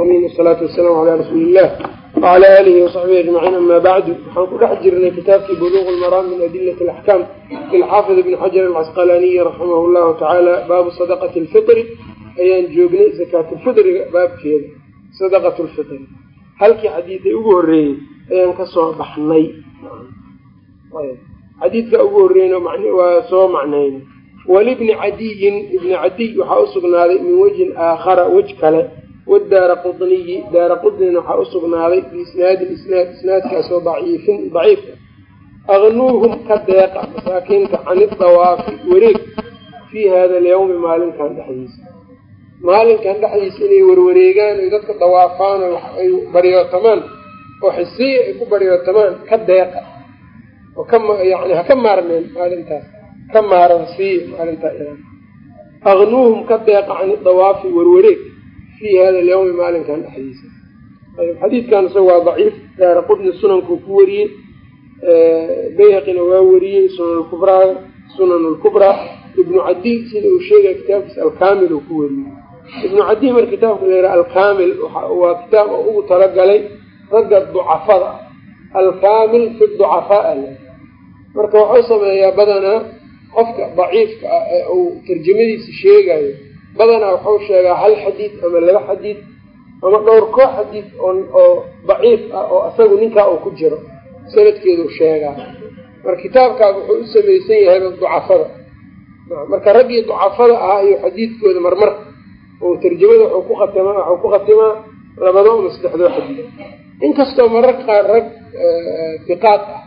amiin asalaatu wasalaamu calaa rasuuli illah wacala aalihi wasaxbihi ajmaciin ama bacdu waxaan ku dhex jirnay kitaabkii buluuq lmaraam min adilati alaxkaam lilxaafid ibni xajar alcasqalaaniyi raximahu llahu tacaala baabu sadaqati lfitri ayaan joognay zakaatulfitriga baabkeeda sadaqat lfitri halkii xadiiday ugu horreeyey ayaan ka soo baxnay xadiidka ugu horreeyna waa soo macnayna walibni cadiyin ibni cadiy waxaa usugnaaday min wejhin aakhara wej kale wadaara qudniyi daara qudnina waxaa usugnaaday biisnaadi isnaad isnaadkaasoo daciifin daciifa agnuuhum ka deeqa masaakiinta cani dawaafi wareeg fii hada alyawmi maalinkan dhexdiisa. Maalinkan dhexdiisa inay warwareegaan oy dadka dawaafaan oo ay baryootamaan oo xisiya ay ku baryootamaan ka deeqa. Oo ka yani ha ka maarmeen maalintaas ka maaran siiya maalintaa agnuuhum ka deeqa cani dawaafi warwareeg fii hada alyawmi maalinkan dhexdiisa xadiidkan isaga waa daciif daara qudni sunankuu ku wariyey bayhaqina waa wariyey sunan kubraa sunan lkubraa ibnu cadiy sida uu sheegaya kitaabkiisa alkaamil uu ku wariyey. Ibnu cadiy mar kitaabka la yidhaha alkaamil waa kitaab oo ugu talagalay ragga ducafada. Alkaamil fi ducafaa le marka waxuu sameeyaa badanaa qofka daciifka ah ee uu tarjamadiisa sheegayo badanaa wuxuu sheegaa hal xadiid ama laba xadiid ama dhowr koo xadiid oo daciif ah oo isagu ninkaa uu ku jiro. Sanadkeedu sheegaa. Marka kitaabkaas wuxuu u samaysan yahayba ducafada. Marka raggii ducafada ahaa iyo xadiidkooda marmar oo tarjamada wuxuu ku khatimaa waxuu ku khatimaa labado ama saddexdoo xadiid. Inkastoo mararka qaar rag fiqaad ah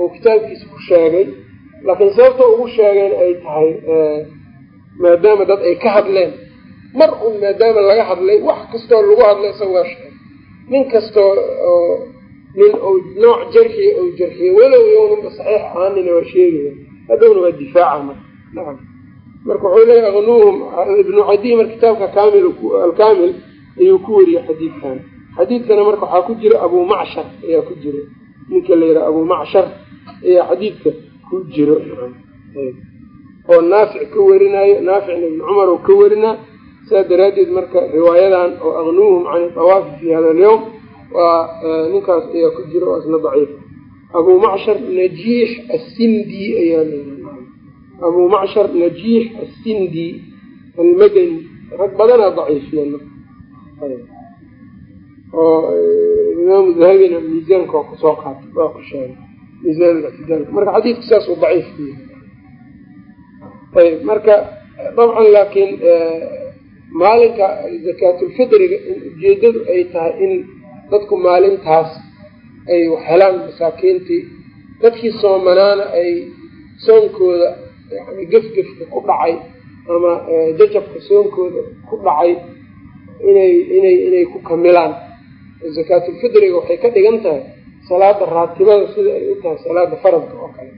oo kitaabkiisa ku sheegay laakiin sababta ugu sheegeen ay tahay maadaama dad ay ka hadleen. Mar un maadaama laga hadlay wax kastoo lagu hadlay isaga nin kastoo oo nin ou nooc jarxiya ou jarxiya walow yownanba saxiix ahaanina waa sheegaya hadhowna waa difaaca marka nacam marka wuxuu leeya aknuuhum ibnu cadiy mar kitaabka kaamil alkaamil ayuu ku wariyey xadiidkan. Xadiidkana marka waxaa ku jira abu macshar ayaa ku jira. Ninka la yidhaha abu macshar ayaa xadiidka ku jiro oo naafic ka warinayo naaficna ibni cumar oo ka warinaa saas daraaddeed marka riwaayadan oo aknuuhum can dawaafi fi hada alyawm waa ninkaas ayaa ku jiro oo isna daciif. Abu macshar najiix assindi ayaa la abu macshar najiix assindi almadani rag badanaa daciifiyan oo imaamu dahabina miisaanka waa ku soo qaatay waa ku sheegay. Miisaan ictidaalka marka xadiidku saas daciif ku yahay ayb marka dabcan laakiin maalinka zakaatulfitriga ujeedadu ay tahay in dadku maalintaas ay helaan masaakiintii dadkii soomanaana ay soonkooda yani gefgefka ku dhacay ama jajabka soonkooda ku dhacay inay inay inay ku kamilaan. Zakaatulfitriga waxay ka dhigan tahay salaada raatibada sida ay u tahay salaada faradka oo kale.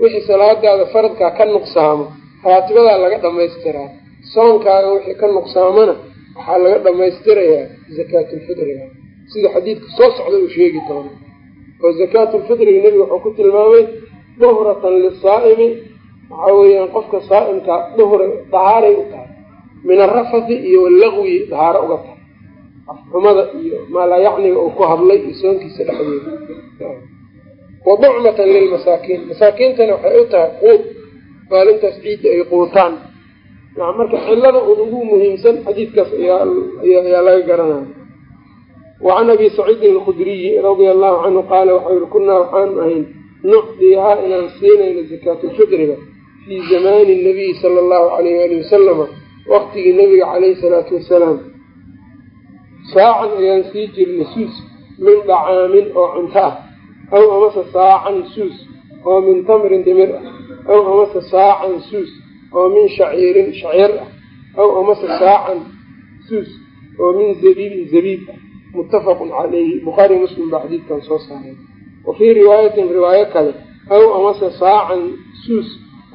Wixii salaadaada faradkaa ka nuqsaamo raatibadaa laga dhamaystiraa soonkaaga wixii ka nuqsaamana waxaa laga dhamaystirayaa zakaatulfitriga sida xadiidka soo socda uu sheegi doono. Oo zakaatulfitriga nebiga wuxuu ku tilmaamay duhratan lisaa'imi waxaa weeyaan qofka saa'imka duhra dahaaray u tahay min arafati iyo wallaqwi dahaaro uga tahay. Afxumada iyo maalaayacniga uu ku hadlay iyo soonkiisa dhexdeeda. Wa ducmatan lilmasaakiin masaakiintana waxay u tahay quud maalintaas ciidda ay quutaan. Marka cilada un ugu muhiimsan xadiidkaas ayaa laga garanaya wacan abi saciidin alkhudriyi radia allahu canhu qaala waxau yihi kunaa waxaanu ahayn nucdihaa inaan siinayno zakaatulfitriga fii zamaani nabiyi sala allahu alayh ali wasalama waqtigii nabiga caleyhi salaatu wasalaam saacan ayaan sii jirnay suus min dacaamin oo cunto ah aw amase saacan suus oo min tamrin dimir ah aw amase saacan suus oo min shaciirin shaciir ah aw amase saacan suus oo min zabiibin zabiib ah muttafaqun calayhi bukhaari muslim baa xadiidkan soo saaray wa fii riwaayatin riwaayo kale aw amase saacan suus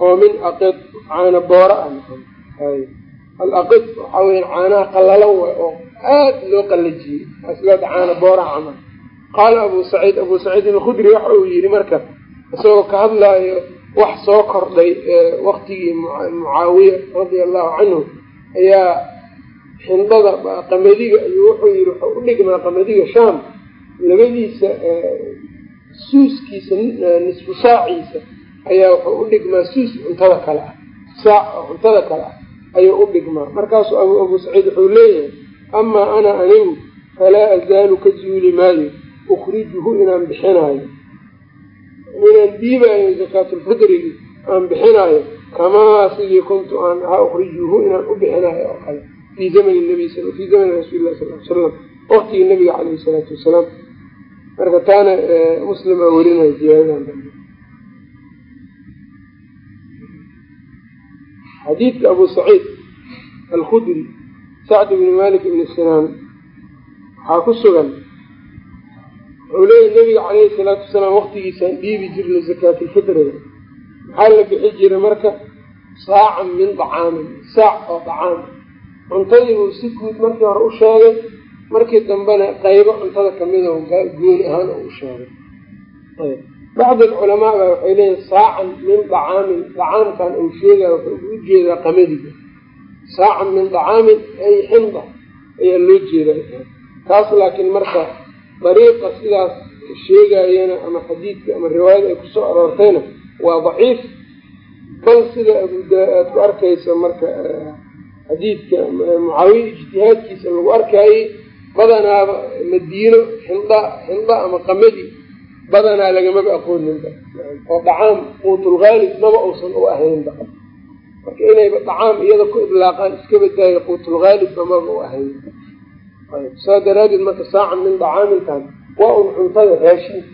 oo min aqid caana boora ah alaqid waxaa weya caanaha qallalan way oo aad loo qallajiyey aslada caana boora camal qaala abu saciid abu saciidin alkhudri waxa uu yidhi marka isagoo ka hadlaayo wax soo kordhay waqtigii mucaawiya radia allahu canhu ayaa xindada qamadiga ayuu wuxuu yii wuxuu u dhigmaa qamadiga shaam labadiisa suuskiisa nisfu saaciisa ayaa wuxuu u dhigmaa suus cuntada kale ah saac oo cuntada kale ah ayuu u dhigmaa markaasu abu saciid wuxuu leeyahay amaa ana anigu falaa azaalu ka zuuli maayo ukrijuhu inaan bixinaayo inaan dhiibaayo zakaatulfidrigi aan bixinaayo. Kamaa sidii kuntu aan ahaa ukrijuhu inaan u bixinaayo oo kale. Fii zamani nabiy fii zamani rasuuli lah sal l salam nabiga caleyhi salaatu wasalaam. Marka taana muslim aa werinayo ziyaadadan xadiidka abu saciid alkhudri sacd bni malik ibni sinaan waxaa ku sugan wuxuu leeyahy nabiga caleyhi salaatu wasalaam waqtigiisaan dhiibi jirnay zakaatulfitriga maxaa la bixi jiray marka? Saacan min dacaamin saac oo dacaam cuntadii buu si guud markii hore u sheegay markii dambena qaybo cuntada kamida gooni ahaan u sheegay. Bacd alculamaa baa waxay leeyihiin saacan min dacaamin dacaamkan uu sheegaya wuxuu u jeedaa qamadiga. Saacan min dacaamin ay xinda ayaa loo jeedaa. Taas laakiin marka dariiqa sidaas sheegayana ama xadiidka ama riwaayada ay ku soo aroortayna waa daciif. Bal sida abuaad ku arkaysa marka xadiidka mucaawiya ijtihaadkiisa lagu arkaayey badanaaba madiino xinda xinda ama qamadi badanaa lagamaba aqooninba. Oo dhacaam quutulhaalib maba uusan u ahaynba. Marka inayba dhacaam iyada ku idlaaqaan iska badaayo quutulhaalibba maba u ahayn saa daraadeed marka saacan min dhacaaminkan waa un cuntada raashinka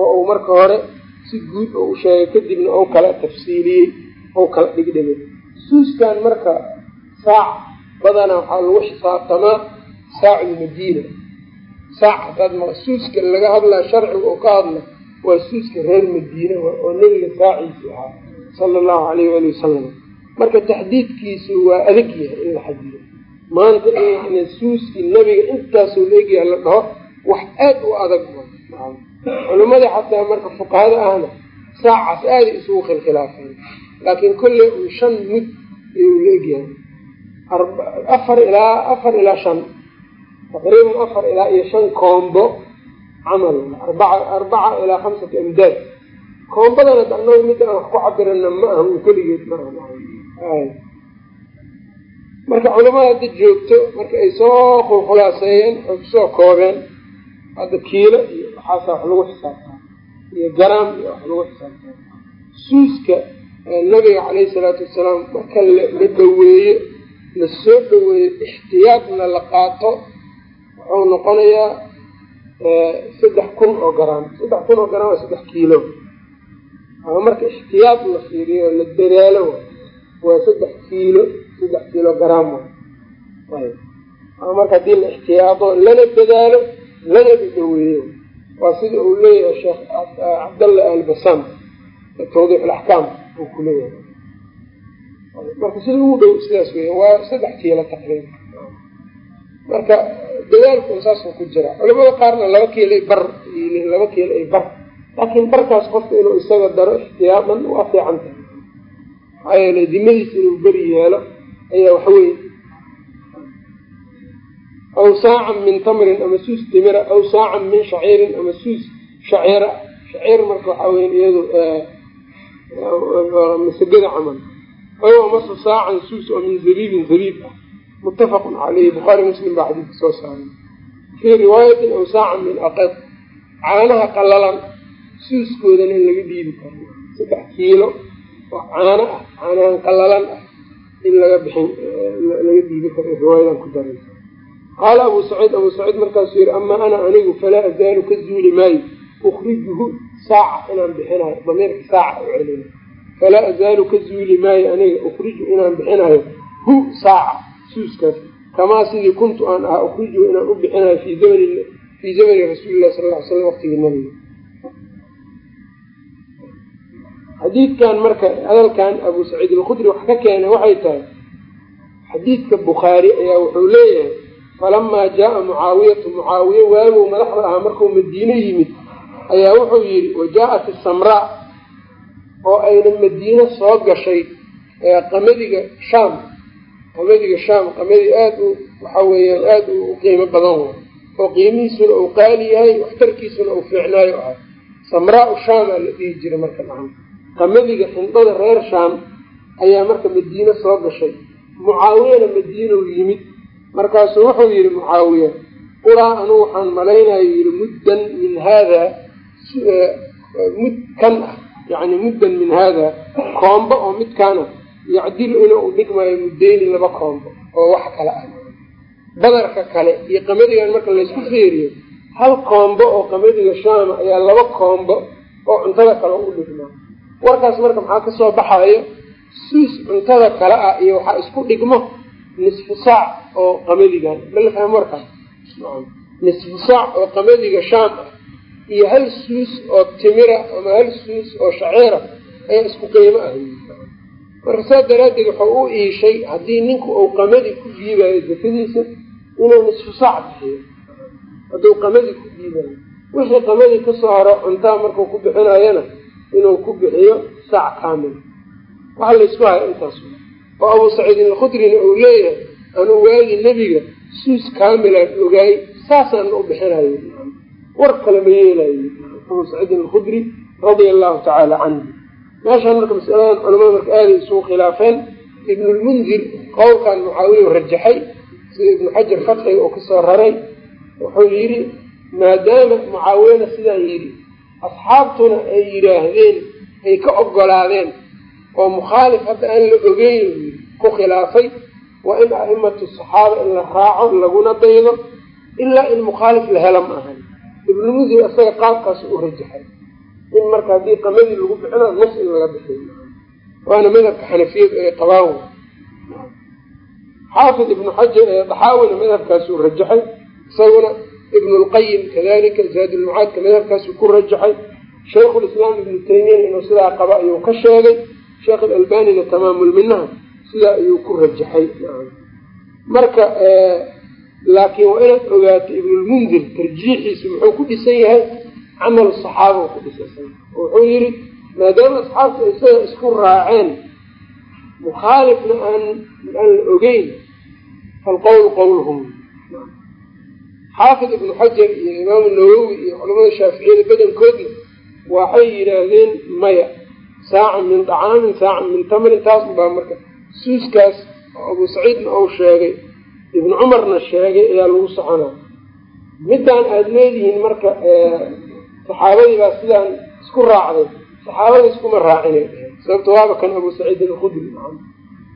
oo uu marka hore si guud oo u sheegay kadibna ou kala tafsiiliyey ou kala dhigdhigay. Suuskan marka saac badanaa waxaa lagu xisaabtamaa saaculmadiina saac suuska laga hadlaa sharciga oo ka hadla waa suuska reer madiina oo nebiga saaciisi ahaa sala allahu alayh waali wasalam marka taxdiidkiisu waa adag yahay in la xadido maanta in suuskii nebiga intaasoo leegyaha la dhaho wax aad u adag culimadii xataa marka fuqahada ahna saacaas aaday isugu khilkhilaafeen. Laakiin kolley un shan mud ayuu leegyahay afar ilaa afar ilaa shan. Taqriiban afar ilaa iyo shan koombo camal arbaca ilaa khamsati amdaad. Koombadana anagu mid aan wax ku cabirana ma aha un keligeed maaha marka culamada hadda joogto marka ay soo khulkhulaaseeyeen ay ku soo koobeen hadda kiilo iyo waxaasa wax lagu xisaabtaa iyo garaam iyo wax lagu xisaabtaa. Suuska nabiga caleyhi salaatu wasalaam marka la dhaweeyo la soo dhaweeyo ixtiyaadna la qaato wuxuu noqonayaa saddex kun oo garaam. Saddex kun oo garaam waa saddex kiilo. Ama marka ixtiyaad la fiiriyo la dadaalo waa saddex kiilo saddex ama marka haddii la ixtiyaado lana dadaalo lana dhaweeyo waa sida uu leeyahay sheekh cabdallah albasam tawdiix alaxkaam uu ku leeyahay. Marka sida ugu dhow sidaas weya waa saddex kiilo taqriiban marka dadaalku saasuu ku jira. Culamada qaarna laba kiilo bar laba kiilo ay bar. Laakiin barkaas qofka inuu isaga daro ixtiyaadan waa fiican tahay. Maxaa yeele dimadiisa inuu beri yeelo ayaa waxweyn aw saacan min tamrin ama suus timira aw saacan min shaciirin ama suus shaciira. Shaciir marka waxaa weya iyadu masagada camal. Aw amase saacan suus oo min zabiibin zabiib ah. Muttafaqun caleyhi bukhaari muslim baa xadiidka soo saaray. Fii riwaayatin aw saacan min aqad caanaha qalalan suuskoodana in laga dhiibi karo. Saddex kiilo oo caano ah caanahan qalalan ah in laga bixin laga dhiibi karo riwaayadan ku daraysa. Qaala abu saciid abu saciid markaasuu yihi amaa ana anigu falaa azaalu ka zuuli maayo ukrijuhu saaca inaan bixinayo damiirka saaca u celina falaa azaalu ka zuuli maayo aniga ukriju inaan bixinayo hu saaca suuskaas. Kamaa sidii kuntu aan ahaa ukrijuhu inaan u bixinayo fii zamani fii zamani rasuuli lah sal ly slam waqtigii nabiga xadiidkan marka hadalkan abu saciid alkhudri wax ka keenay waxay tahay xadiidka bukhaari ayaa wuxuu leeyahay falamaa jaaa mucaawiyatu mucaawiye waaguu madaxda ahaa markuu madiine yimid ayaa wuxuu yidhi wajaa-at isamraa oo ayna madiine soo gashay qamadiga shaam qamadiga shaam qamadi aada u waxa weeyaan aada u qiimo badan way oo qiimihiisuna uu qaali yahay waxtarkiisuna uu fiicnaayo ahay samraa-u shaamaa la dhihi jiray marka macna qamadiga xindada reer shaam ayaa marka madiine soo gashay. Mucaawiyana madiinow yimid. Markaasuu wuxuu yihi mucaawiya uraa anugu waxaan malaynayo yihi muddan min haada mud kan ah yani muddan min haada koombo oo midkaana yacdilu inuu u dhigmayo muddeyni laba koombo oo wax kale ah. Badarka kale iyo qamadigan marka laysku feeriyo hal koombo oo qamadiga shaama ayaa laba koombo oo cuntada kale u dhigmaa warkaas marka maxaa ka soo baxayo suus cuntada kale ah iyo waxaa isku dhigmo nisfu saac oo qamadigan mala fahmo warkaas nisfu saac oo qamadiga shaam ah. Iyo hal suus oo timira ama hal suus oo shaceera ayaa isku qiimo ah. Marka saas daraaddeed wuxuu u iishay haddii ninku uu qamadi ku dhiibayo zakadiisa inuu nisfu saac bixiyo. Hadduu qamadi ku dhiibayo wixii qamadi ka soo haro cuntaa markuu ku bixinayana inuu ku bixiyo saac kaamil. Waxa laysku haya intaas. Oo abuu saciidin alkhudrina uu leeyahay anuu waagi nebiga suus kaamilaan ogaay saasaan u bixinayo war kale ma yeelayo abuu saciidin alkhudri radia allahu tacaala canhu meeshaan marka masaladan culamada marka aaday isugu khilaafeen ibnulmundir qowlkan mucaawiya rajaxay sida ibnu xajar fatxiga oo ka soo raray wuxuu yidhi maadaama mucaawiyana sidaa yidhi asxaabtuna ay yidhaahdeen ay ka ogolaadeen oo mukhaalif hadda aan la ogeyn ku khilaafay waa in a'imatu saxaaba in la raaco laguna daydo ilaa in mukhaalif la hela ma ahan. Ibnulmundir isaga qaabkaas u rajaxay in marka haddii qamadii lagu bixina nas in laga bixiyo waana madhabka xanafiyadu ay qabaan xaafid ibnu xajar ee daxaawina madhabkaasuu rajaxay isaguna ibnu lqayim kadalika zaadulmucaadka madhabkaasuu ku rajaxay. Shaykhulislaam ibnu taymiyana inuu sidaa qaba ayuu ka sheegay. Sheekh alalbanina tamaamulminaha sidaa ayuu ku rajaxay. Marka laakiin waa inaad ogaato ibnulmundir tarjiixiisu muxuu ku dhisan yahay camal saxaaba ku dhisan wuxuu yihi maadaama asxaabta isaga isku raaceen mukhaalifna aan aan la ogeyn falqowl qowlhum xaafid ibnu xajar iyo imaamu nawowi iyo culamada shaaficiyada badankoodna waxay yidhaahdeen maya saacan min dacaamin saacan min tamrin taas ubaa marka suuskaas oo abuu saciidna ou sheegay ibnu cumarna sheegay ayaa lagu soconaa. Middaan aada leedihiin marka saxaabadii baa sidaan isku raacday saxaabada iskuma raacina sababto waaba kan abuu saciidin alkhudri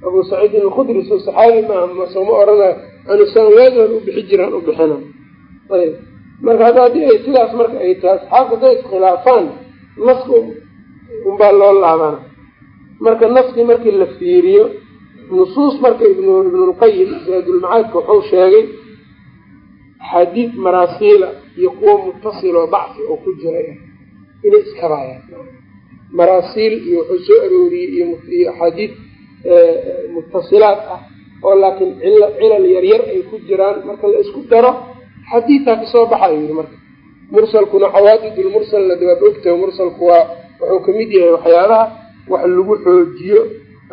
abuu saciidin alkhudri soo saxaabi maaha masoma oranayo anusaan waagaan u bixi jiraan u bixina marka haddii ay sidaas marka ay tahay asxaabta hadday iskhilaafaan naska unbaa loo laabana marka naskii markii la fiiriyo nusuus marka ibn ibnulqayim zaadulmacaadka wuxuu sheegay axaadiid maraasiila iyo kuwo mutasiloo dacfi oo ku jiray inay iskabaayaan maraasiil iyo wuxuu soo arooriyey iyo axaadiid mutasilaad ah oo laakiin cila cilal yaryar ay ku jiraan. Marka la isku daro xadiidaa ka soo baxayo yiri marka. Mursalkuna cawaadidulmursalna dawaad ogtahay mursalku waa wuxuu ka mid yahay waxyaabaha wax lagu xoojiyo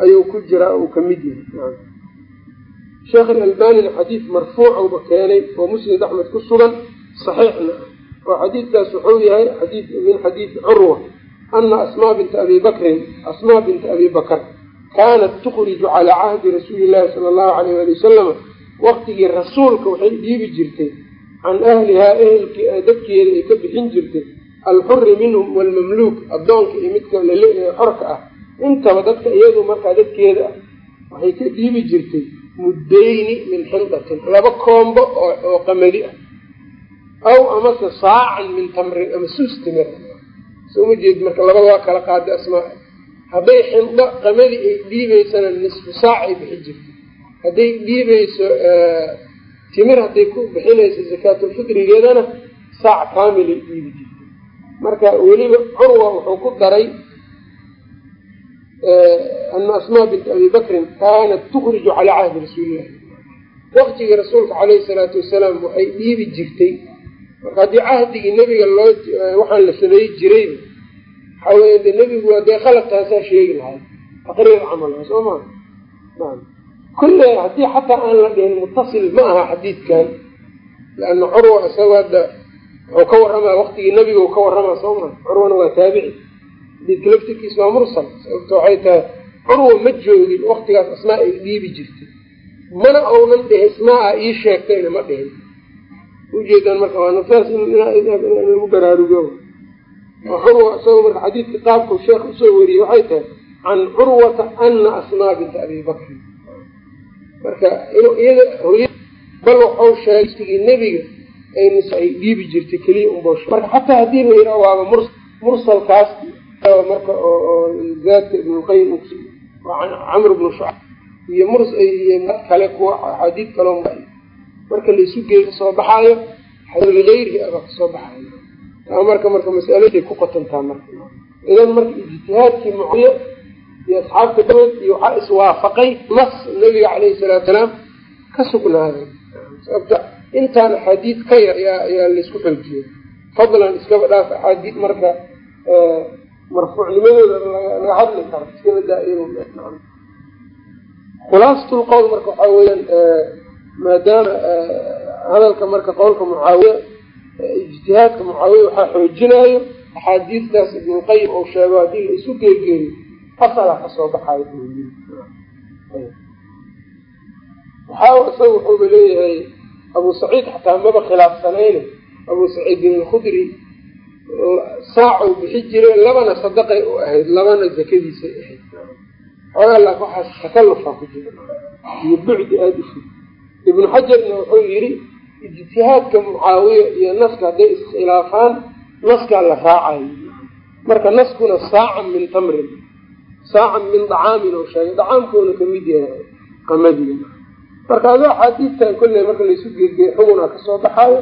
ayuu ku jiraa uu ka mid yahay. Sheekh xadiid marfuucauba keenay oo musnad axmed ku sugan saxiixna oo xadiidkaas wuxuu yahay xadiid min xadiidi curwa ana asmaa binta abi bakrin asmaa binta abi bakr kaanat tukhriju calaa cahdi rasuuli llahi sala allahu alayh ali wasalama waqtigii rasuulka waxay dhiibi jirtay can ahlihaa ehelki dadkeeda ay ka bixin jirtay alxuri minhum waalmamluuk addoonka iyo midka xorka ah intaba dadka iyadu markaa dadkeeda ah waxay ka dhiibi jirtay muddayni min xindatin laba koombo oo qamadi ah aw amase saacan min tamrin ama suus timir soma jeed marka labada waa kala qaada asmaa hadday xindo qamadi ay dhiibeysana nisfu saac ay bixi jirtay hadday dhiibeyso timir hadday ku bixinayso zakaatulfitrigeedana saac kaamilay dhiibi jirtay marka weliba curwa wuxuu ku daray ana asmaa binta abi bakrin kaanat tukhriju calaa cahdi rasuulillahi waqtigii rasuulka caleyhi salaatu wasalaam waxay dhiibi jirtay. Marka haddii cahdigii nebiga loo waxaan la sameey jirayba waxaa weye de nebigu dee khalad taasaa sheegi lahay taqriir camal soo maa kulle haddii xataa aan la dhihin mutasil ma aha xadiidkan leana curwa isagoo hadda wuxuu ka waramaa waktigii nebiga ka waramaa soo maa curwana waa taabici. Xadiidka laftirkiisa waa mursal sababto waxay tahay curwa ma joogin waktigaas asmaa ay dhiibi jirtay. Mana ounan dhihin ismaa ii sheegtayna ma dhihin. Ujeedaan marka waa naftaas lagu baraarugo curwa isagoo marka xadiidka qaabku sheekh u soo wariyey waxay tahay can curwata ana asmaa binta abi bakrin marka bal waxau sheegay wtigii nebiga ay dhiibi jirtay keliya unbo marka xataa haddii la yidhaha waaba mur mursalkaas marka oo zaadka ibnulqayim camr bnu shucab iyo murs kale kuwa axaadiid kaloo marka laisu geey ka soo baxaayo ligayrihi aba ka soo baxaayo. Marka marka masaladay ku qotantaa marka. Idan marka ijtihaadkii mucaawiya iyo asxaabta damed iyo waxaa iswaafaqay nas nabiga caleyhi salaatu salaam ka sugnaaday. Sababta intaan axaadiid ka yar yaa laysku xoojiyey fadlan iskaba dhaaf axaadiid marka marfuucnimadooda laga hadli karo iskaba daa khulaasatu lqowl marka waxaa weyaan maadaama hadalka marka qowlka mucaawiya ijtihaadka mucaawiya waxaa xoojinayo axaadiistaas ibnulqayim ou sheego haddii la isu geegeeyo asala ka soo baxayo waxaa isaga wuxuuba leeyahay abu saciid xataa maba khilaafsanayne abu saciid bin alkhudri saacow bixi jire labana sadaqay u ahayd labana zakadiisay ahayd. Xoogaa laak waxaas takallufaa ku jira. Iyo bucdi aada u fog ibnu xajarna wuxuu yidhi ijtihaadka mucaawiya iyo naska hadday iskhilaafaan naskaa la raacayo marka naskuna saacan min tamrin saacan min dacaamin oo sheegay dacaamkuuna ka mid yahay qamadiga marka ado axaadiistan kolley marka laysu geegeey xugunaa ka soo baxaayo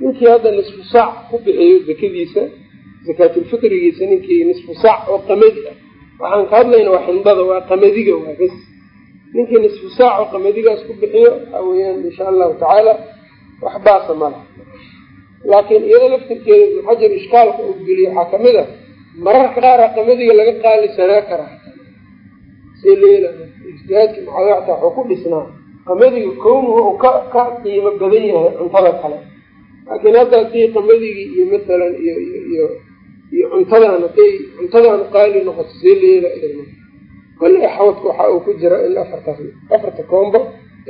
ninkii hadda nisfu saac ku bixiyo zakadiisa zakaatulfitrigiisa ninkii nisfu saac oo qamadi ah waxaan ka hadlayna waa xindada waa qamadiga waa bes ninkii nisfu saac oo qamadigaas ku bixiyo waxaa weeyaan insha allahu tacaala wax baasa mala laakiin iyado laftirkeeda ibnu xajar ishkaalka uu geliyo waxaa ka mid a mararka qaara qamadiga laga qaalisanaa karaa see leela ijtihaadkii mucaawiya xataa waxuu ku dhisnaa qamadiga kownuhu uu ka ka qiimo badan yahay cuntada kale. Laakiin hadda haddii qamadigi iyo masalan iyo iyo iyo cuntadan haday cuntadan qaali noqoto see leela kolley xawadka waxa uu ku jira in afartaas afarta koombo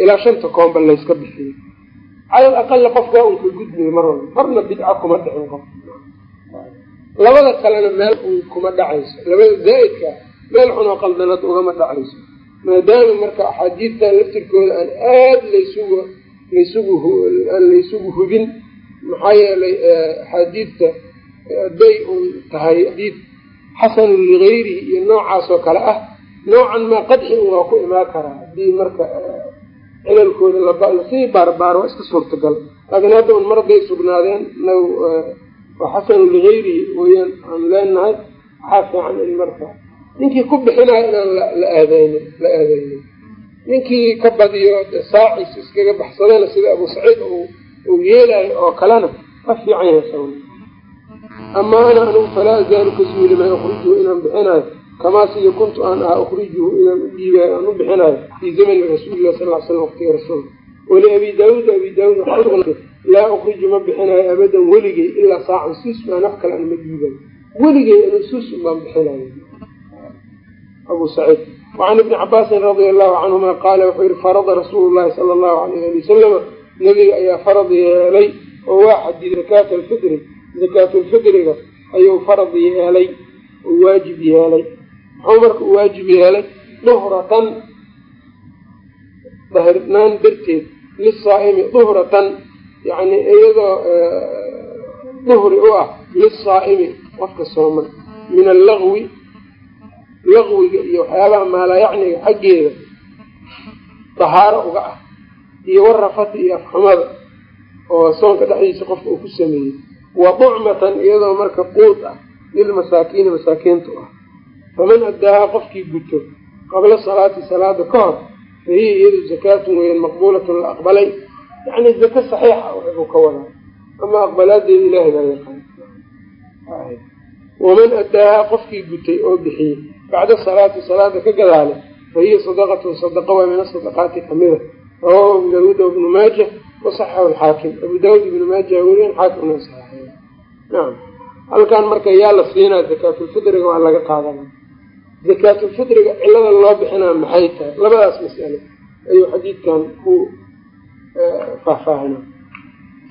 ilaa shanta koombo layska bixiyo calal aqala qofkaa un ka gudmiyo mar walba marna bidca kuma dhicin qof. Labada kalena meel un kuma dhacayso. Labada zaa-idka meel xunoo qaldanad ugama dhacayso. Maadaama marka axaadiidtan laftirkooda aan aada laysugu laysugu aan laysugu hubin maxaa yeelay axaadiidta hadday un tahay xadiid xasanun ligayrihi iyo noocaas oo kale ah. Noocan maa qadxi waa ku imaan karaa haddii marka cilalkooda la sii baarbaaro waa iska suurtagal. Laakiin hadda un mar hadday sugnaadeen nagu waa xasanu ligayrihi weyaan aanu leenahay waxaa fiican in marka ninkii ku bixinayo inaan la aadeynin la aadeynin ninkii ka badiyo saaciis iskaga baxsadana sida abu saciid uu yeelayo oo kalena ka fiican yahay sawna ama ana anugu falaa azaalu ka suuli maa ukrijuhu inaan bixinayo kamaa sida kuntu aan ah ukrijuhu inaan u dhiibayo aan u bixinayo fii zamani rasuulilah sal l slam waqtiga rasuulka. Wali abi daawuud abi daawuud laa ukriju ma bixinayo abadan weligay ilaa saacan sus maan wax kale aan ma dhiibayo. Weligay anu sus baan bixinayo abu saciid wacan ibni cabaasin radia allahu canhuma qaala wuxuu yihi farada rasuulu llahi sala allahu alayh ali wasalama nebiga ayaa farad yeelay oo waa xadiy zakaata alfitri zakaatulfitriga ayuu farad yeelay oo waajib yeelay. Muxuu marka u waajib yeelay duhratan dahirnaan darteed lisaaimi duhratan yani iyadoo duhri u ah lisaaimi qofka sooman min allagwi laqwiga iyo waxyaabaha maalayacniga xaggeeda. Dahaaro uga ah. Iyo warafati iyo afxumada oo soonka dhexdiisa qofka uu ku sameeyey. Wa ducmatan iyadoo marka quud ah lilmasaakiini masaakiintu ah. Faman addaahaa qofkii guto qabla salaati salaada ka hor fa hiya iyadu zakaatun weyan maqbuulatun la aqbalay. Yacni zaka saxiixa waxbuu ka wadaa. Ama aqbalaadeeda ilaahay baa yaqaan waman addaahaa qofkii gutay oo bixiyey bacda salaati salaada ka gadaale fahiya sadaqatun sadaqa waa min asadaqaati kamida rawahu abu daawuud ibnu maaja wasaxahu alxaakim abu daawuud ibnu maaja weriyan xaakimna saxeey nacam halkan marka yaa la siinaa zakaatulfitriga waa laga qaadana zakaatulfitriga cilada loo bixinaa maxay tahay labadaas mas'alo ayuu xadiidkan ku faahfaahina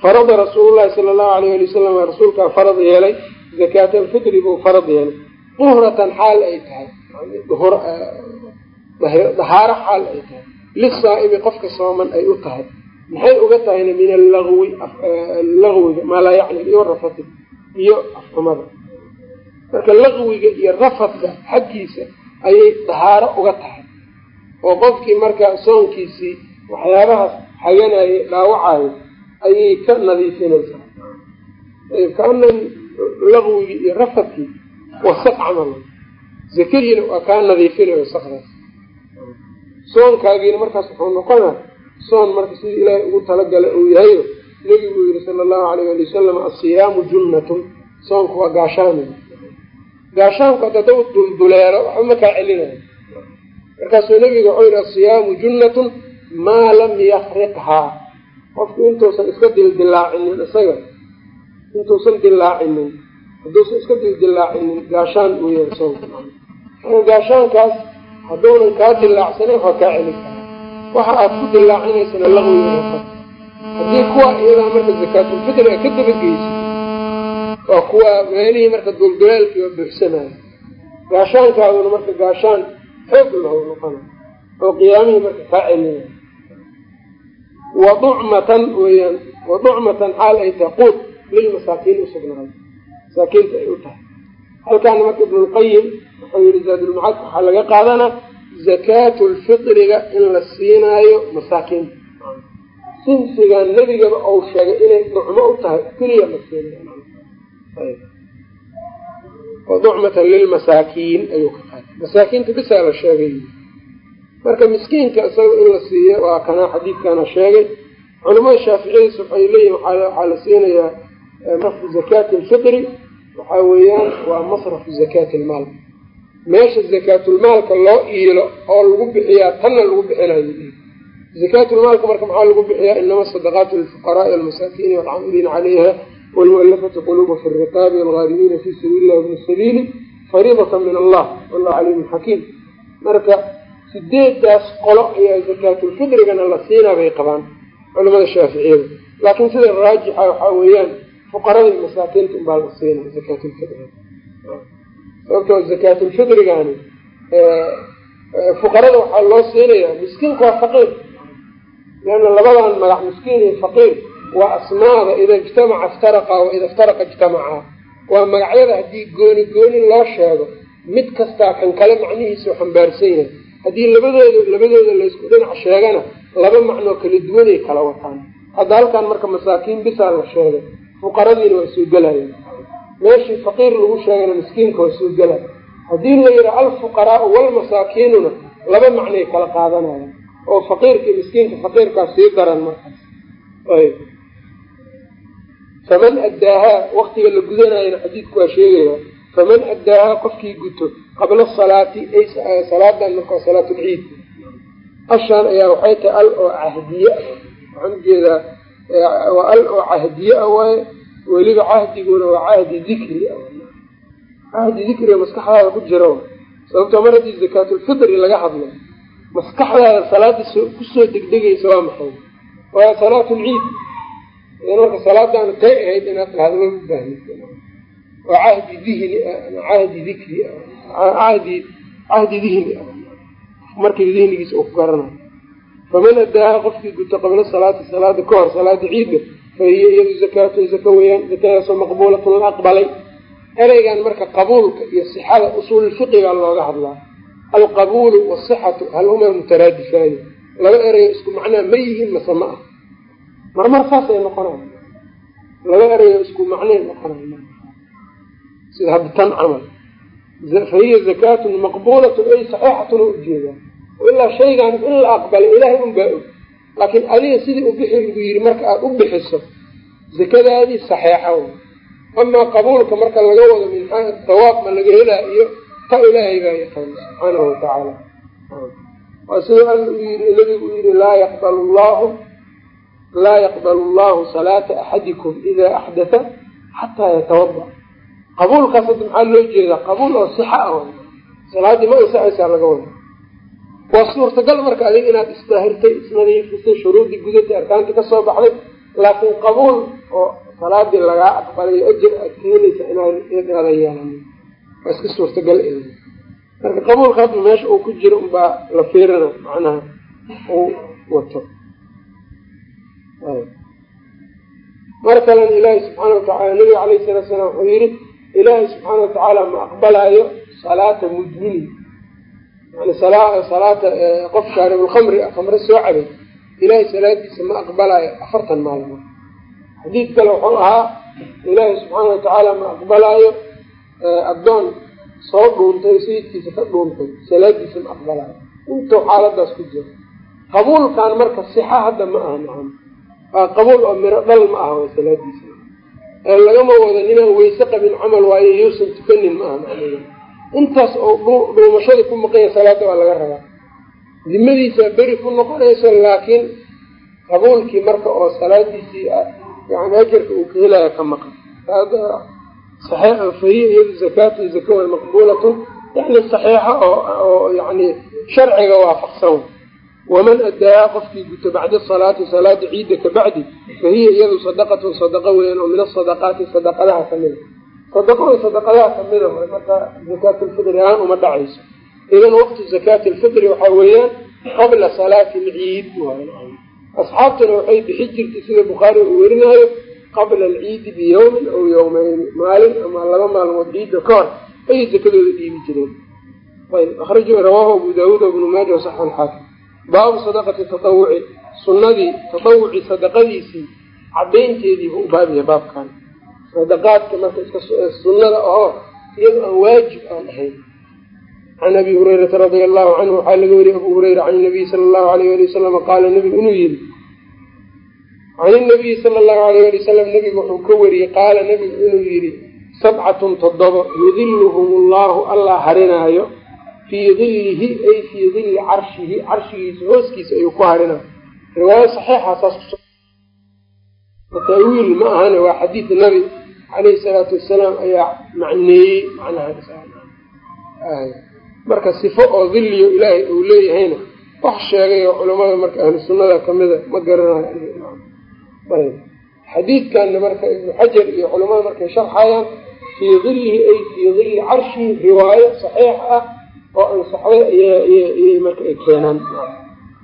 farada rasuulu llahi sala allahu alayh ali wasalam rasuulkaa farad yeelay zakaat alfitri buu farad yeelay duhratan xaal ay tahay. Dahaaro xaal ay tahay. Lisaa'imi qofka sooman ay u tahay. Maxay uga tahayna min allagwi lagwiga maa laa yacni iyo rafati iyo afxumada. Marka laqwiga iyo rafadka xaggiisa ayay dahaaro uga tahay. Oo qofkii marka soonkiisii waxyaabahaas xaganayay dhaawacayo ayay ka nadiifinaysaa. Kaana laqwigii iyo rafadkii wasaq camal. Zakadiina waa kaa nadiifinay wasaqdaas soonkaagiina markaas wuxuu noqona soon marka sida ilaahay ugu talagalay uu yahayo nebigu yihi sala allahu alayh ali wasalam asiyaamu junnatun. Soonku waa gaashaana gaashaanku hadda da dulduleelo waxba ma kaa celinayo markaasuu nebiga wuxuu yihi asiyaamu junnatun maa lam yakriqhaa qofku intuusan iska dildilaacinin isaga intuusan dilaacinin hadduusan iska dildilaacinin gaashaan uu yahay soonka gaashaankaas hadduunan kaa dilaacsanin waa kaa celin karaa. Waxa aad ku dilaacinaysana laqwiga haddii kuwa iyadaa marka zakaatulfitri a ka dabageysa waa kuwa meelihii marka dulduleelkii oo gaashaankaaduna marka gaashaan xoog lahu noqona oo qiyaamihii marka kaa celinaya wa ducmatan weyaan wa ducmatan xaal ay tahay quud lilmasaakiin usugnaaday masaakiinta ay u tahay. Halkaana marka ibnulqayim wuxuu yihi zaadulmacaad waxaa laga qaadanaa zakaatu lfitriga in la siinaayo masaakiinta. Sinsigan nebigaba ou sheegay inay ducmo u tahay keliya la siinayo waducmatan lilmasaakiin ayuu ka qaatay masaakiinta bisaa la sheegay. Marka miskiinka isaga in la siiyo waa kanaa xadiidkana sheegay. Culamada shaaficiyadiis waxay leeyihiin waxaa la siinayaa masrafu zakaati alfitri waxaa weeyaan waa masrafu zakaati almaal. Meesha zakaatulmaalka loo iilo oo lagu bixiyaa tanna lagu bixinayo zakaatulmaalka marka maxaa lagu bixiyaa? Inama sadaqaatu lilfuqaraai walmasaakiini walcaamiliina calayha wlmualafati quluuba fi riqaabi walgaarimiina fi sabiili illahi bni sabiili fariidata min allah. Wallahu caliimun xakiim marka sideedaas qolo ayaa zakaatulfitrigana la siinaa bay qabaan culamada shaaficiyada laakiin sida raajixa waxaa weeyaan fuqarada iyo masaakiinta unbaa la siina zakaatulfitriga sababtoo zakaatulfitrigani fuqarada waxaa loo siinayaa miskiinku waa faqiir. Leanna labadan magac miskiin iyo faqiir waa asmaada ida ijtamaca iftaraqa wa ida iftaraqa ijtamacaa waa magacyada haddii gooni gooni loo sheego mid kastaa kan kale macnihiisu xambaarsan yahay. Haddii labadooda labadooda laysku dhinac sheegana laba macnoo kala duwanay kala wataan. Hadda halkan marka masaakiin bisaa la sheegay fuqaradiina waa soo gelayaan meeshii faqiir lagu sheegana miskiinka waa soo gelaya haddii la yidhaha alfuqaraau walmasaakiinuna laba macnay kala qaadanayaan. Oo faqiirka miskiinka faqiirkaas sii daran markaas faman addaahaa waktiga la gudanayana xadiidku waa sheegaya faman addaahaa qofkii guto qabla salaati salaadan markaa salaatulciid ashaan ayaa waxay tahay al oo cahdiye waxaan u jeedaa al oo cahdiye ah waaye weliba cahdiguna waa cahdi dikri ah cahdi dikriga maskaxdaada ku jira sababtoo mar haddii zakaatulfitri laga hadlo maskaxdaada salaada ku soo degdegaysa waa maxay waa salaatulciid marka salaadaana tay ahayd inaad dhahdo ma waa cahdi dihni cahdi dikri cahdi cahdi dihni ah markii dihnigiisa uu ku garanayo faman addaaha qofkii guto qabla salaati salaada ka hor salaada ciidda fa hiya iyadu zakaatun zaka weeyaan zakadaasoo maqbuulatun la aqbalay. Ereygan marka qabuulka iyo sixada usuululfiqiga looga hadlaa. Alqabuulu wasixatu hal huma mutaraadifaani laba ereyo isku macnaa ma yihiin mase ma ah. Marmar saasay noqonay laba erayo isku macnay noqonay sida habtan camal. Fahiya zakaatun maqbuulatun ay saxiixatun oo u jeedaa ilaa shaygan in la aqbalay ilaahay un baa og. Laakiin adiga sidii u bixi lagu yidhi marka aada u bixiso zakadaadii saxeexa w amaa qabuulka marka laga wado min dawaab ma laga helaa iyo ta ilaahay baa yaqaana subxaanahu watacaala waa sida alla u yii nabigu u yihi laa yaqbalu llahu laa yaqbalu llahu salaata axadikum idaa axdatha xataa yatawada qabuulkaas hadda maxaa loo jeedaa? Qabuul oo sixa ah. Salaadii ma ansaxaysaa laga wada waa suurtagal marka adig inaad isdaahirtay isnadiifisay shuruudii gudatay arkaantii ka soo baxday. Laakiin qabuul oo salaadii lagaa aqbalay ajir aad keenaysa inaada yeelan waa iska suurtagal marka qabuulka hadda meesha uu ku jiro unbaa la fiirina macnaha uu wato. Mar kalena ilaahi subxaana watacala nabiga calayhi salaatu salaam wuxuu yihi ilaahay subxaana watacaala ma aqbalaayo salaata mudmini. yani salaata qof shaaribulkhamri khamre soo cabay ilaahay salaadiisa ma aqbalaayo afartan maalmood. Xadiid kale wuxuu ahaa ilaahay subxaana watacaala ma aqbalaayo addoon soo dhuuntay sayidkiisa ka dhuuntay salaadiisa ma aqbalaayo. Intuu xaaladaas ku jiro qabuulkan marka sixa hadda ma aha nacam waa qabuul oo miro dhal ma aha waa salaadiisa lagama wado ninaan weyse qabin camal waayo yuusan tukanin ma aha macnaheeda intaas oo dhuumashada ku maqanya salaada waa laga rabaa. Dimadiisa beri ku noqonayso laakiin qabuulkii marka oo salaadiisii yani ajarka uu ka helaya ka maqan. Fahiya iyadu zakaatu zaka way maqbuulatun yani saxiixa oo yani sharciga waafaqsan. Waman adaaha qofkii guto bacda salaati salaada ciidda ka bacdi fahiya iyadu sadaqatun sadaqa weyan oo min asadaqaati sadaqadaha kamida sadaqada sadaqadaha kamida marka zakaatulfidri ahaan uma dhacayso idan waqtu zakaati lfidri waxaa weeyaan qabla salaati alciid asxaabtuna waxay bixi jirtay sida bukhaari uu werinaayo qabla alciidi biyawmin aw yawmeyn maalin ama laba maalmood ciidda ka hor ayay zakadooda dhiibi jireen ayb ahraju rawaahu abu daawuud ibnu maaja wasaxu alxaakim baabu sadaqati tatawuci sunnadii tatawuci sadaqadiisii cadaynteediiba u baabyahay baabkan sadaqaadka marka iska sunnada ahoo iyado aan waajib aan ahayn. Can abi hurayrata radia allahu canhu waxaa laga wariyey abu hureyra can nabiyi sala allahu alayh ali wasalam qaala nabigu inuu yihi can inabiyi sala allahu alayh ali wasalam nabigu wuxuu ka wariyey qaala nabigu inuu yihi sabcatun toddoba yudiluhum allahu allah harinaayo fii dillihi ay fii dilli carshihi carshigiisa hooskiisa ayuu ku harinayo riwaayo saxiixa caleyhi salaatu wasalaam ayaa macneeyey macnaha marka sifo oo dilliyo ilaahay uu leeyahayna wax sheegay oo culamada marka ahlu sunnada kamida ma garanayo. Xadiidkanna marka ibnu xajar iyo culamada markay sharxayaan fii dillihi ay fii dilli carshihi riwaayo saxiix ah oo ansaxday ayay marka ay keenaan.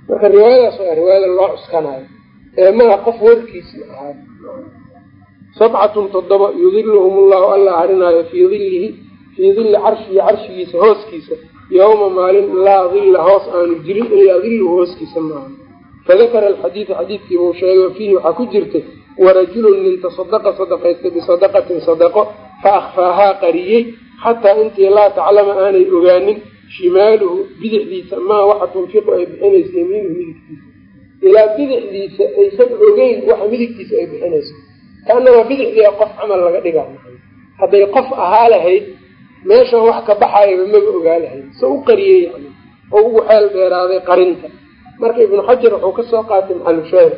Marka riwaayadaas waa riwaayada loo cuskanayo. Ee maha qof warkiisi ahaa sabcatun toddoba yudiluhum allahu alla harinaayo fii dillihi fii dilli carshihi carshigiisa hooskiisa. Yowma maalin laa dilla hoos aanu jirin ilaa dillu hooskiisa maaha fadakara alxadiida xadiidkii buu sheegay fiihi waxaa ku jirtay warajulun nin tasadaqa sadaqaystay bisadaqatin sadaqo fa akhfaahaa qariyey xataa intii laa taclama aanay ogaanin shimaaluhu bidixdiisa maa waxa tunfiqu ay bixinayso yamiinuhu midigtiisa. Ilaa bidixdiisa aysan ogeyn waxa midigtiisa ay bixinayso kaanamaa bidixdiia qof camal laga dhigaa hadday qof ahaa lahayd meeshan wax ka baxayaba maba ogaa lahayd se u qariyey yani. Oo ugu xeel dheeraaday qarinta. Marka ibnu xajar wuxuu ka soo qaatay maxalushaahid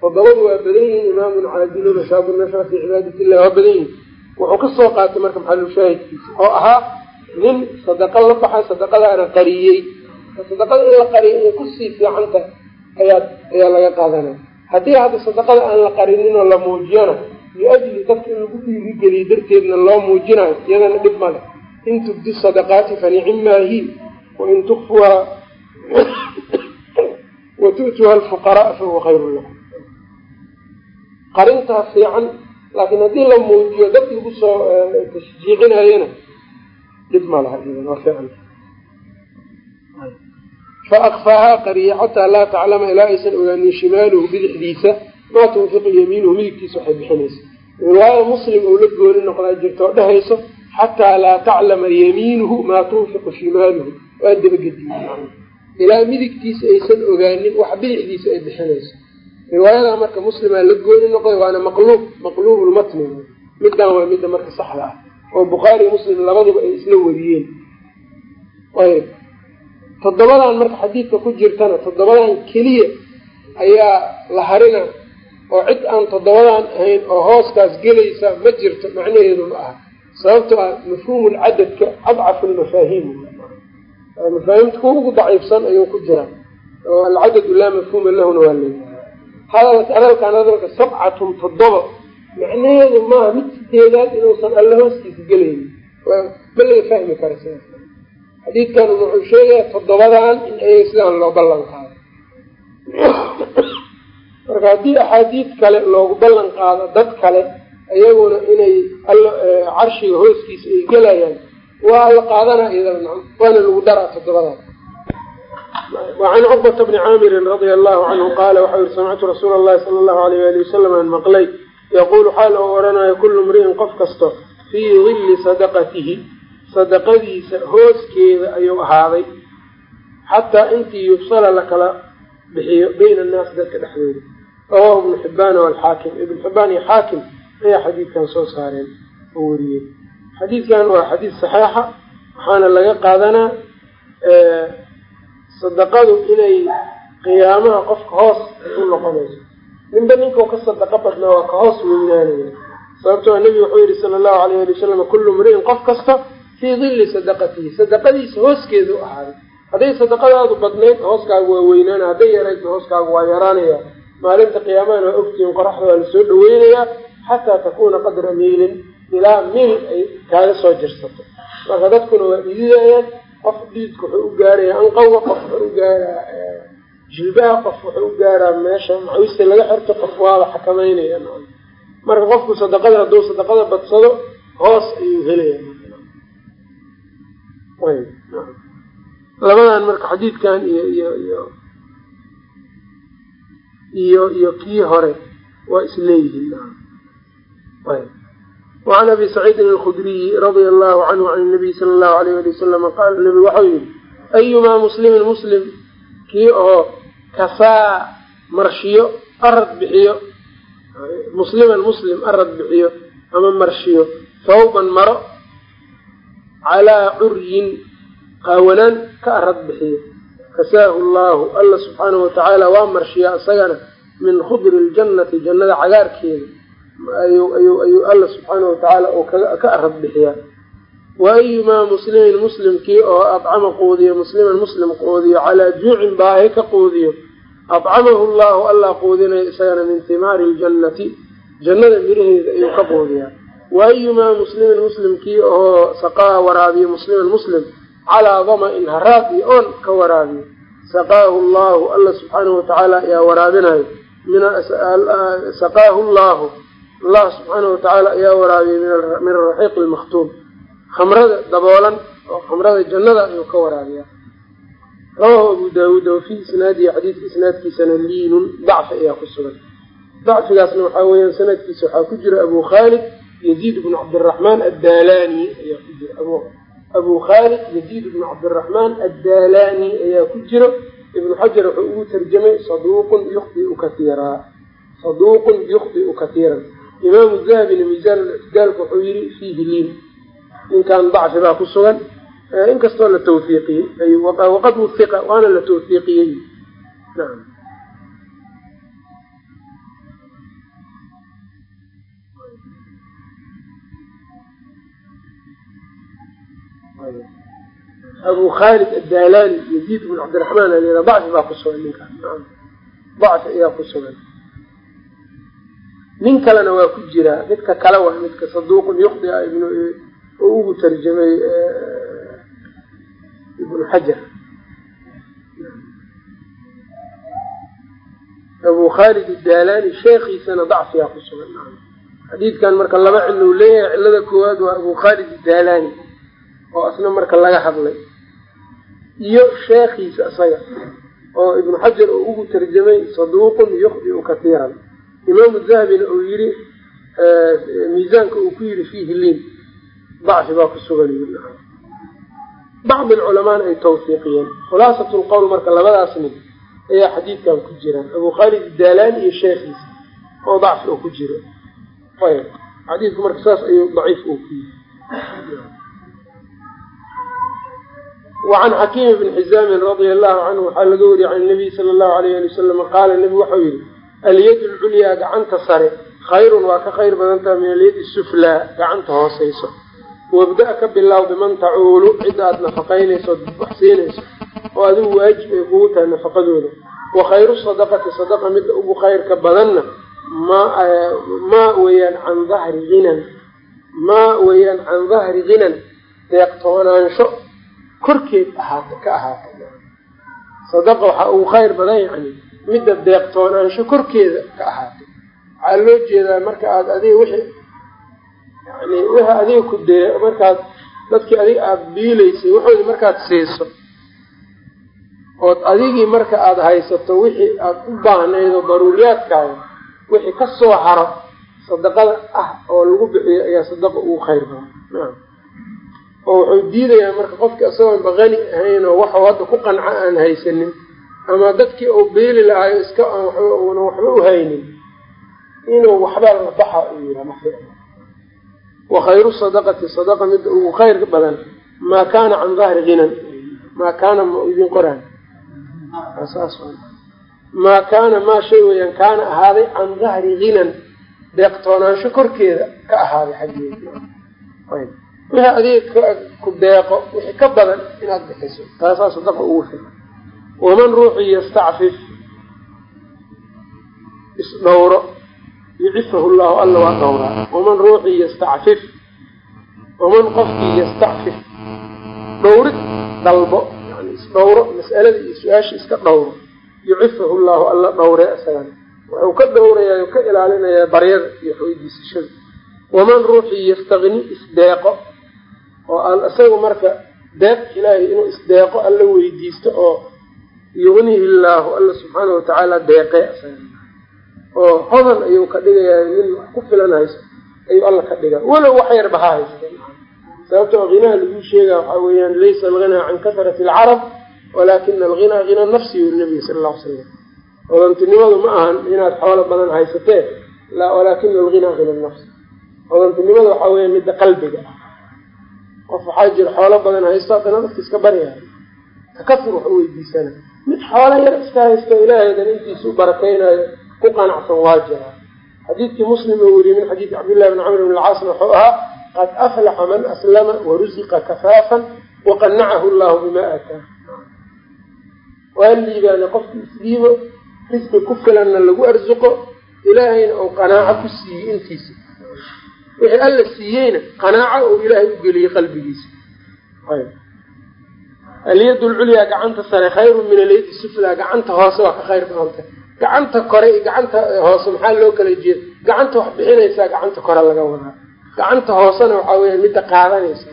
todobadu waa badan yihiin imaamun caadilun shaabun nashra fii cibaadatillah waa badan yihiin wuxuu ka soo qaatay marka maxalushaahidkiisa oo ahaa nin sadaqa la baxay sadaqadaana qariyey. Sadaqada in la qariyo inay ku sii fiican tahay ayaa ayaa laga qaadanaya haddii hadda sadaqada aan la qarinin oo la muujiyana liajli dadka in lagu dhiirigeliyo darteedna loo muujinayo iyadana dhib male in tubdi sadaqaati fanicimaahi wain tukfuha wa tu'tuha alfuqaraa fahuwa khayru lakum. Qarintaa fiican laakiin haddii la muujiyo dad lagu soo tashjiicinayana dhib ma laha waa fiican fa akfaahaa qariye xataa laa taclama ilaa aysan ogaanin shimaaluhu bidixdiisa maa tunfiqu yamiinuhu midigtiisa waxay bixinaysa riwaaya muslim ou la gooni noqdaa jirta oo dhehayso xataa laa taclama yamiinuhu maa tunfiqu shimaaluhu waa dabagediye ilaa midigtiisa aysan ogaanin wax bidixdiisa ay bixinayso riwaayadaa marka muslimaa la gooni noqday waana maqluub maqluubulmatni middan waa midda marka saxda ah oo bukhaari muslim labaduba ay isla wariyeen ayb toddobadan marka xadiidka ku jirtana toddobadan keliya ayaa la harina oo cid aan toddobadan ahayn oo hooskaas gelaysa ma jirto macnaheedu ma aha. Sababto ah mafhuumulcadadka adcafu lmafaahiim mafaahiimta kuwa ugu daciifsan ayuu ku jira oo alcadadu laa mafhuuma lahuna waa leeyahay hadalkan hadalka sabcatun toddoba macnaheedu maaha mid sideedaad inuusan alle hooskiisa gelaynin ma laga fahmi kara xadiidkan wuxuu sheegayaa toddobadan in ayaga sidaan loo ballan qaado marka haddii axaadiid kale loogu ballan qaado dad kale iyaguna inay carshiga hooskiisa ay gelayaan waa la qaadana iyadana waana lagu daraa toddobadan. Wacan cuqbata bni caamirin radia allahu canhu qaala waxau yihi samictu rasuula allahi sala allahu alayh ali wasalam aan maqlay. Yaquulu xaal oo odhanayo kullu mri'in qof kasto fii dilli sadaqatihi sadaqadiisa hooskeeda ayuu ahaaday. Xataa intii yufsala lakala bixiyo bayna annaasi dadka dhexdooda. Rawahu ibnu xibaan walxaakim ibnu xibaan iyo xaakim ayaa xadiidkan soo saareen oo wariyey xadiidkan waa xadiid saxeixa waxaana laga qaadanaa sadaqadu inay qiyaamaha qofka hoos u noqonayso. Ninba ninkau ka sadaqo badnaa waa ka hoos weynaanaya sababtoo nebigu wuxuu yihi sala allahu alayh ali wasalam kullu mri'in qof kasta fii dilli sadaqatihi sadaqadiisa hooskeeda u ahaaday hadday sadaqadaadu badnayd hooskaagu waa weynaana hadday yaraydna hooskaagu waa yaraanaya maalinta qiyaamahana waa ogtihiin qoraxda waa la soo dhaweynayaa xataa takuuna qadra miilin ilaa miil ay kaaga soo jirsato. Marka dadkuna waa dhididayaan qof dhididka wuxuu u gaaraya anqawga qof wuxuu u gaaraa jilbaha qof wuxuu u gaaraa meesha macawista laga xirto qof waaba xakameynaya marka qofku sadaqada hadduu sadaqada badsado hoos ayuu helaya labadan marka xadiidkan iyo iyo iyo iyo iyo kii hore waa isleeyihiin wacan abi saciidin alkhudriyi radia allahu canhu can nabiy sala allahu alayh ali wasalama qaala nabigu waxau yihi ayumaa muslimin muslim? Kii oo kasaa marshiyo arad bixiyo. Musliman muslim arad bixiyo ama marshiyo. Thawban maro calaa curyin qaawanaan ka arad bixiyo kasaahu llahu alla subxaanahu watacaala waa marshiyaa isagana min khudri ljannati jannada cagaarkeeda ayuu alla subxaanahu watacaala uu ka arad bixiyaa wa ayumaa muslimin muslimkii oo adcama quudiyo musliman muslim quudiyo calaa juucin baahi ka quudiyo adcamahu llahu allaa quudinaya isagana min timaari ljannati jannada miraheeda ayuu ka quudiyaa wa ayumaa muslimin muslimkii oo saqaa waraabiyo musliman muslim calaa dama-in haraad iyo oon ka waraabiyo saqaahu llahu alla subxaanahu watacaala ayaa waraabinayo saqaahu llahu allah subxaanahu watacaala ayaa waraabiyay min araxiiq lmakhtuum khamrada daboolan oo khamrada jannada ayuu ka waraabiyaa rawahu abu daawuud wa fii isnaadihi xadiidka isnaadkiisana liinun dacfi ayaa ku sugan. Dacfigaasna waxaa weeyaan sanadkiisa waxaa ku jira abu khaalid yaziid bnu cabdiraxmaan addaalani ayaa ku jira. Abu khaalid yaziid bnu cabdiraxmaan addaalani ayaa ku jiro ibnu xajar wuxuu ugu tarjamay saduuqun yukhdiu kaiiraa saduuqun yukhdiu katiiran imaamu dahabina miisaan lictidaalka wuxuu yihi fiihi liin. Ninkan dacfi baa ku sugan. Inkastoo la tawfiiqiyey. Waqad wufiqa waana la tawfiiqiyey abu khaalid addaalani yaziid bn cabdiraxmaan al dacfi baa ku sugan ninkaan dacfi ayaa ku sugan nin kalena waa ku jiraa midka kale waa midka saduuqun yuqdia ibn oo ugu tarjamay ibnu xajar abu khaalid addaalani sheekhiisana dacfiyaa ku sugan xadiidkan marka laba cilo leeyahay cilada koowaad waa abu khaalid addaalani oo asna marka laga hadlay. Iyo sheekhiisa isaga oo ibnu xajar oo ugu tarjamay saduuqun yukhdiu katiiran. Imaamu dahabina uu yihi miisaanka uu ku yihi fiihi liin. Dacfi baa ku sugan bacdi alculamaana ay tawfiiqiyeen. Khulaasat lqowl marka labadaas nin ayaa xadiidkan ku jiraan abu khaalid daalani iyo sheekhiisa oo dacfi oo ku jiro. Ayb xadiidku marka saas ayuu daciif uu ku yihi wacan xakiimi bni xisaamin radia allahu canhu waxaa laga wariyey can nabiy sala allahu alayh ali wasalam qaala nebigu waxau yihi alyadu lculyaa gacanta sare khayrun waa ka khayr badan taha min alyadi suflaa gacanta hooseyso wabda' ka bilow biman tacuulu cidda aada nafaqaynayso wax siinayso oo adigu waajib ay kugu tahay nafaqadooda wa khayru sadaqati sadaqa midda ugu khayrka badanna ma maa weeyaan can dahri hinan maa weeyaan can dahri hinan deeqtoonaansho korkeed ahaata ka ahaata. Sadaqa waxaa ugu khayr badan yani midda deeqtoonaansho korkeeda ka ahaatay waxaa loo jeedaa marka aada adiga wixii yani wixii adiga ku dee markaad dadkii adiga aada biilaysay waxoodi markaad siiso. Ood adigii marka aada haysato wixii aada u baahnayd oo daruuriyaadkaaga wixii ka soo haro sadaqada ah oo lagu bixiyo ayaa sadaqa ugu khayr badan oo wuxuu diidayaa marka qofki isagoonba qani ahayn oo waxuu hadda ku qanco aan haysanin ama dadkii uu beeli lahayo iska una waxba u haynin inuu waxbaa la baxa u yihaa ma fiicno wa khayru sadaqati sadaqa midda ugu khayr badan maa kaana can dahri hinan maa kaana ma idin qoraan. Maa kaana maa shay weeyaan kaana ahaaday can dahri hinan deeqtoonaansho korkeeda ka ahaaday xaggeeda wixii adiga ku deeqo wixii ka badan inaad bixiso. Taasaa sadaqa ugu filan waman ruuxii yastacfif isdhowro yucifahu llahu alla waa dhowraa waman ruuxii yastacfif waman qofkii yastacfif dhowrid dalbo yani isdhowro mas'alada iyo su'aasha iska dhowro yucifahu llahu alla dhowree isagan wuxuu ka dhowrayaa ka ilaalinayaa baryada iyo weydiisashada waman ruuxii yastagni isdeeqo oo isagu marka deeq ilaahay inuu isdeeqo alla weydiisto oo yugnihi llaahu alla subxaana watacaala deeqee isaga oo hodan ayuu ka dhigayaa nin ku filan haysto ayuu alla ka dhigaa. Walow wax yarba ha haysta sababtoo hinaha lagu sheegaa waxaa weeyaan laysa alghinaa can kasrati alcarab walaakina alghinaa hina nafsi yu nabiy sala alla ly slam hodantinimadu ma ahan inaad xoolo badan haysatee walaakina alghinaa hina nafsi. Hodantinimada waxaa weya midda qalbiga ah qof waxaa jira xoolo badan haysto haddana dadka iska baryahay takafur wax u weydiisana. Mid xoolo yar iska haysto ilaahaydana intiisa u barakeynayo ku qanacsan waa jira. Xadiidkii muslim oo weriyey min xadiidi cabdillahi bni camr bn alcaasna wuxuu ahaa qad aflaxa man aslama warusiqa kafaafan waqanacahu llahu bima aataa waa liibaana qofki isdhiibo risqi ku filanna lagu arsuqo ilaahayna uu qanaaco ku siiyey intiisa wixii alla siiyeyna qanaaco uu ilaahay u geliyey qalbigiisa. Alyad lculyaa gacanta sare khayrun min alyadi suflaa gacanta hoose waa ka khayr badanta gacanta kore iyo gacanta hoose maxaa loo kala jeeda gacanta wax bixinaysaa gacanta kore laga wadaa. Gacanta hoosena waxaa weya midda qaadanaysa.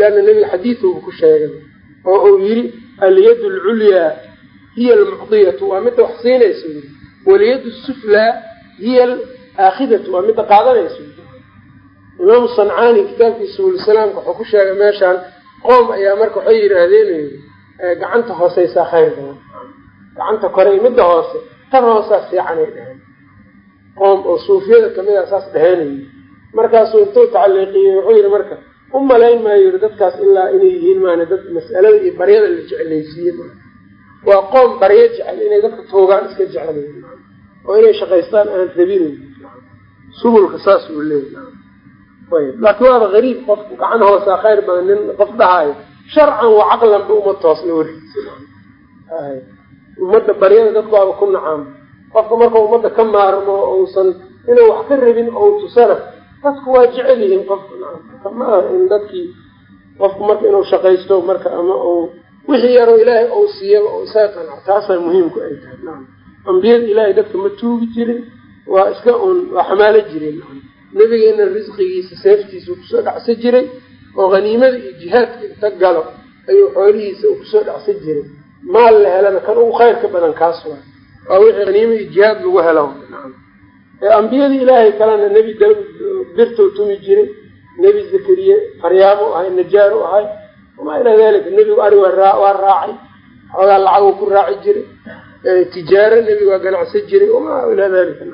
Leanna nebiga xadiiduuba ku sheegay oo uu yidhi alyad lculyaa hiya almucdiyatu waa midda wax siinaysa. Walyad suflaa hiya alaakhidatu waa midda qaadanaysa imaamu sancaani kitaabkiisa subulisalaamka wuxuu ku sheegay meeshaan qoom ayaa marka waxay yidhaahdeen gacanta hooseysaa khayr badan. Gacanta kore iyo midda hoose tan hoosaa fiicanay dheheen qoom oo suufiyada ka mid a saas dheheenay markaasuu intuu tacaliiqiyey wuxuu yidhi marka u malayn maayo yidhi dadkaas ilaa inay yihiin maana dad mas'alada iyo baryada la jeclaysiiye waa qoom baryo jecel inay dadka toogaan iska jeclay oo inay shaqaystaan aan rabinayn subulka saas uu leeyahy laakiin waaba gariib qofku gacan hoosaa khayr badan nin qof dhahaayo sharcan wa caqlanba uma toosna warkiisa ummadda baryada dadku waaba ku nacaamo qofka marka ummadda ka maarmo uusan inuu wax ka rabin ou tusana dadku waa jecel yihiin qofka ma aha in dadkii qofku marka inuu shaqaysto marka ama uu wixii yaroo ilaahay ou siiyaba oo isaga qanaco taasaa muhiimku ay tahay ambiyada ilaahay dadka ma tuugi jirin waa iska un waa xamaalo jireen nabigeena risqigiisa seeftiisa ku soo dhacsan jiray oo haniimada iyo jihaadka inta galo ayuu xoolihiisa ku soo dhacsan jiray. Maal la helana kan ugu khayr ka badan kaas waa. Waa wixii haniimo iyo jihaad lagu helo. Ambiyadii ilaahay kalena nebi birtou tumi jiray. Nebi zakariye faryaamo ahay najaar u ahay. Wamaa ilaa dalika nebigu ari waa raacay. Xoogaa lacaguu ku raaci jiray. Tijaaro nebigu waa ganacsan jiray. Wamaa ilaa dalika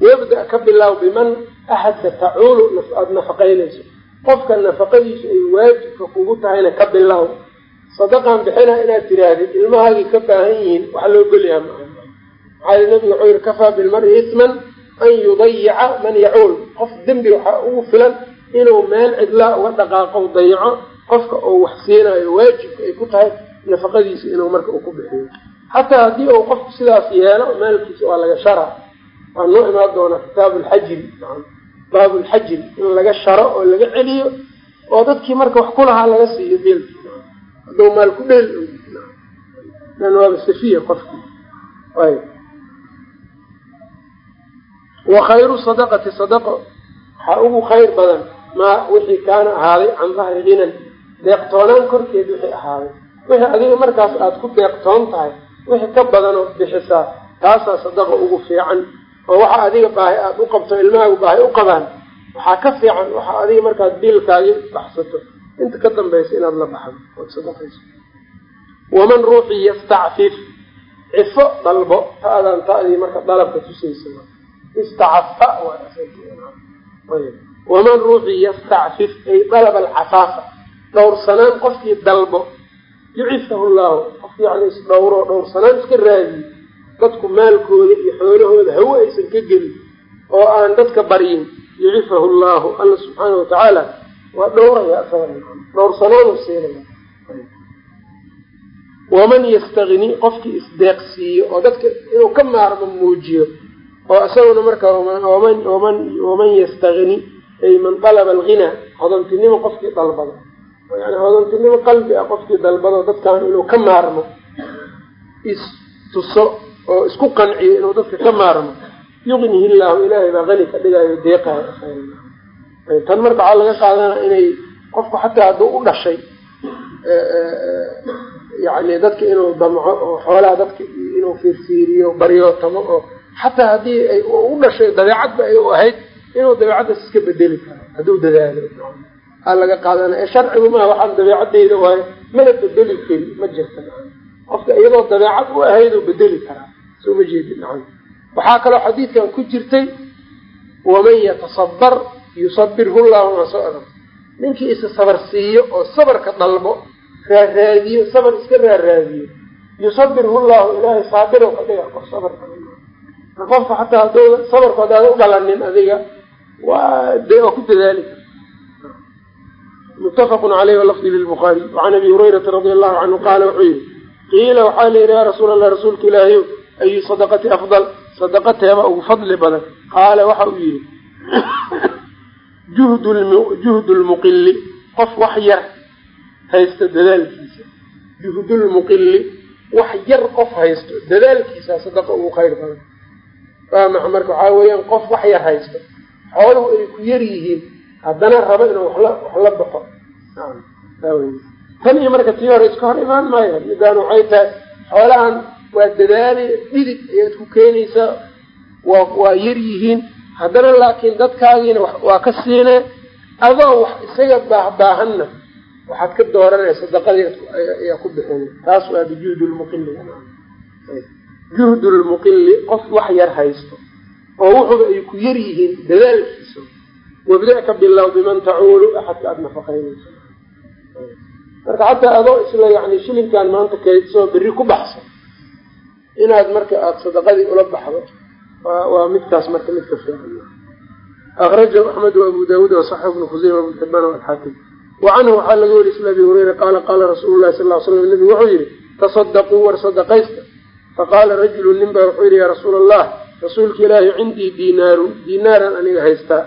yabda ka bilaab biman axadka tacuulu aada nafaqaynayso. Qofka nafaqadiisu ay waajibka kugu tahayna ka bilow sadaqan bixina inaad tiraahdid ilmahaagii ka baahan yihiin wax loo golyaha maa maxaa nabigu wuxuu yihi kafaa bilmari isman an yudayica man yacuul. Qof dembi waxaa ugu filan inuu meel cidlaa uga dhaqaaqo dayaco qofka uu wax siinayo waajibka ay ku tahay nafaqadiisa inuu marka uu ku bixiyo. Xataa haddii uu qofku sidaas yeelo maalkiisa waa laga shara waa noo imaan doonaa kitaabu lxajiri baabu lxajiri in laga sharo oo laga celiyo oo dadkii marka wax kulahaa laga siiyo beelki hadduu maal ku dheel. Lan waaba safiya qofki ay wa khayru sadaqati sadaqo. Waxaa ugu khayr badan maa wixii kaana ahaaday can dahri hinan deeqtoonaan korkeed wixii ahaaday. Wixii adiga markaas aada ku deeqtoon tahay wixii ka badanoo bixisaa taasaa sadaqa ugu fiican oo waxa adiga baahi aada u qabto ilmahaagu baahi u qabaan waxaa ka fiican waxa adiga markaad biilkaagi baxsato. Inta ka dambaysa inaad la baxdo ood sadaqayso waman ruuxii yastacfif cifo dalbo taadaan ta'dii marka dalabka tusaysa istacafa waman ruuxii yastacfif ay dalaba alcafaafa dhowrsanaan qofkii dalbo yucifahu llahu qof yani isdhowro dhowrsanaan iska raadiyo dadku maalkooda iyo xoolahooda hawo aysan ka gelin oo aan dadka baryin yucifahu llahu alla subxaana watacaala waa dhowraya asaga dhowrsanaanu siinaya waman yastagni qofkii isdeeqsiiyo oo dadka inuu ka maarmo muujiyo oo isaguna marka waman yastagni ay man dalaba alghinaa hodantinimo qofkii dalbado. Yani hodantinimo qalbi ah qofkii dalbado dadkan inuu ka maarmo istuso oo isku qanciyo inuu dadka ka maarmo. Yugnihi illaahu ilaahay baa qani ka dhigayo deeqayo tan marka waxaa laga qaadanaa inay qofku xataa hadduu u dhashay yani dadka inuu damco oo xoolaha dadka inuu fiirfiiriyo baryootamo oo xataa haddii ay u dhashay dabeecadba ay u ahayd inuu dabeecaddaas iska bedeli karo hadduu dadaalo. Aa laga qaadana ee sharcigu maaha waxaan dabeecadeyda waayo mana bedeli kari ma jirta. Qofka iyadoo dabeecad u ahayduu bedeli karaa soo ma jeedi nacam waxaa kaloo xadiidkan ku jirtay waman yatasabar yusabirhu llahu ma soo adan ninkii isa sabar siiyo oo sabarka dalbo raaraadiyo sabar iska raaraadiyo yusabirhu llahu ilaahay saabiro ka dhiga qof sabarka. Qofka xataa haduu sabarku hadaada u dhalanin adiga waa de waa ku dadaali kar mutafaqu caleyh walafdi lilbukhaari wacan abi hurayrata radia allahu canhu qaala wuxuu yihi qiila waxaa la yidhi yaa rasuul allah rasuulka ilaahiyo ayu sadaqati afdal sadaqa ugu fadli badan qaala waxa uu yihi juhdu lmuqili qof wax yar haysto dadaalkiisa juhdulmuqili wax yar qof haysto dadaalkiisa sadaqa ugu khayr badan faamax marka waxaa weeyaan qof wax yar haysto xooluhu ay ku yar yihiin haddana rabo inuu waxla wax la baxo tan iyo marka tii hore iska hor imaan maayo midaan waxay tahay xoolahan waa dadaali dhidid ayaad ku keenaysaa. Waa waa yar yihiin. Haddana laakiin dadkaagiina waa ka siinee. Adoo wax isaga baahbaahanna waxaad ka dooranaya sadaqadii ku bixin. Taas waa bijuhdi lmuqili juhdu lmuqili qof wax yar haysto oo wuxuba ay ku yar yihiin dadaalkiisa. Wabda ka bilow biman tacuulu axadka aada nafaqaynayso. Marka xataa adoo isla yani shilinkan maanta kaydso berri ku baxso inaad marka aada sadaqadii ula baxdo waa midkaas marka midka fiican. Akrajahu axmed waabu daawuud wasaxax ibnu khuseyma ibnu xibaan alxaakim wa canhu waxaa laga weri isla abi hureyra qaala qaala rasuulu lahi sal l slam nabigu wuxuu yihi tasadaquu war sadaqaysta. Faqaala rajulu nin baa wuxuu yihi yaa rasuula allah rasuulka ilaahi cindii diinaarun diinaaran aniga haystaa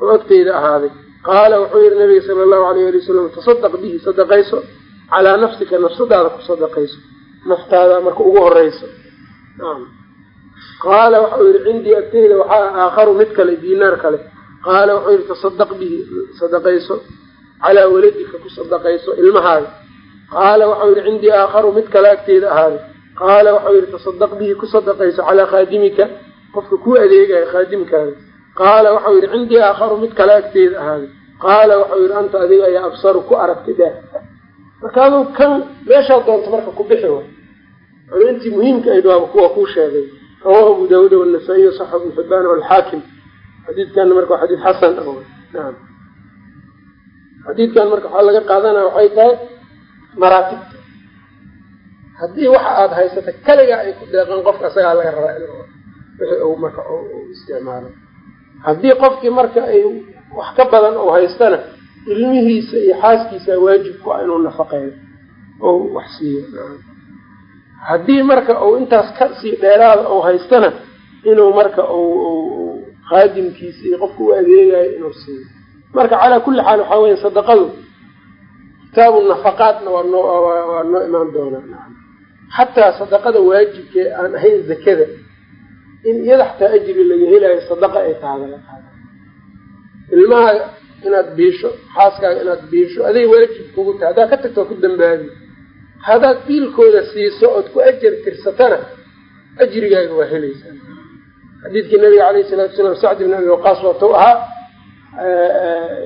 oo agteyda ahaaday. Qaala wuxuu yihi nabiga sala allahu alayh ali wasalam tasadaq bihi sadaqayso calaa nafsika nafsadaada ku sadaqayso naftaada marka ugu horeyso qaala waxau yihi cindii agteyda waxaa aakharu mid kale diinaar kale. Qaala wuxuu yihi tasadaq bihi sadaqayso calaa waladika ku sadaqayso ilmahaaga. Qaala waxau yihi cindii aakharu mid kale agteyda ahaaday qaala waxau yihi tasadaq bihi ku sadaqayso calaa khaadimika qofka kuu adeegayo khaadimkaaga qaala waxau yihi cindii aakharu mid kale agteyda ahaaday qaala waxau yihi anta adiga ayaa absaru ku aragti daa. Marka aduu kan meeshaa doonta marka ku bixi way intii muhiimka ayd waaba kuwa kuu sheegay. Rawahu abu daawuud wanasaa-iy saxa ibnu xibaan walxaakim xadiidkana marka waa xadiid xasan ah naam. Xadiidkan marka waxaa laga qaadanaya waxay tahay maraatibta haddii waxa aada haysata keligaa ay ku deeqeen qofka isagaa laga rabaa in wixii uu marka isticmaalo. Haddii qofkii marka ay wax ka badan uu haystana ilmihiisa iyo xaaskiisa waajib ku ah inuu nafaqeeyo oo wax siiyo haddii marka uu intaas ka sii dheeraada uu haystana inuu marka khaadimkiisa iyo qofka u adeegayo inuu siiyo. Marka calaa kulli xaal waxaa weya sadaqadu kitaabu nafaqaatna waa noo imaan doonaa. Xataa sadaqada waajibkee aan ahayn zakada in iyada xataa ajri laga helayo sadaqa ay qaada ilmahaaga inaad biisho xaaskaaga inaad biisho aday waajib kugu tahay. Haddaad ka tagto ku dambaabi haddaad biilkooda siiso ood ku ajar tirsatana ajrigaaga waa helaysaa. Xadiidkii nabiga calayhi salatu salaam sacd ibn abi waqaas waatuu ahaa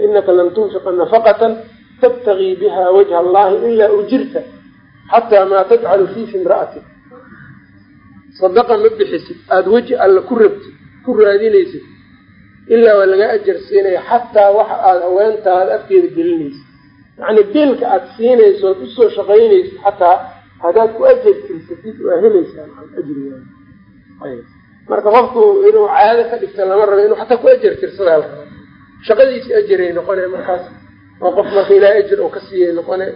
inaka lam tunfiqa nafaqatan tabtagii biha wajha allahi ilaa ujirta xataa maa tajcalu fii fi imra'atik. Sadaqa ma bixisid aada weji alla ku rabtid ku raadinaysid ilaa waa laga ajar siinaya xataa waxa aada haweentaada afkeeda gelinaysid yacni biilka aada siinayso ood u soo shaqaynaysid xataa haddaad ku ajar tirsatid waa helaysaa ajrigaada marka qofku inuu caado ka dhigta lama rabo inuu xataa ku ajar tirsadaa la rabo shaqadiisi ajaray noqone markaas. Oo qof marka ilaahay ajir uu ka siiyay noqone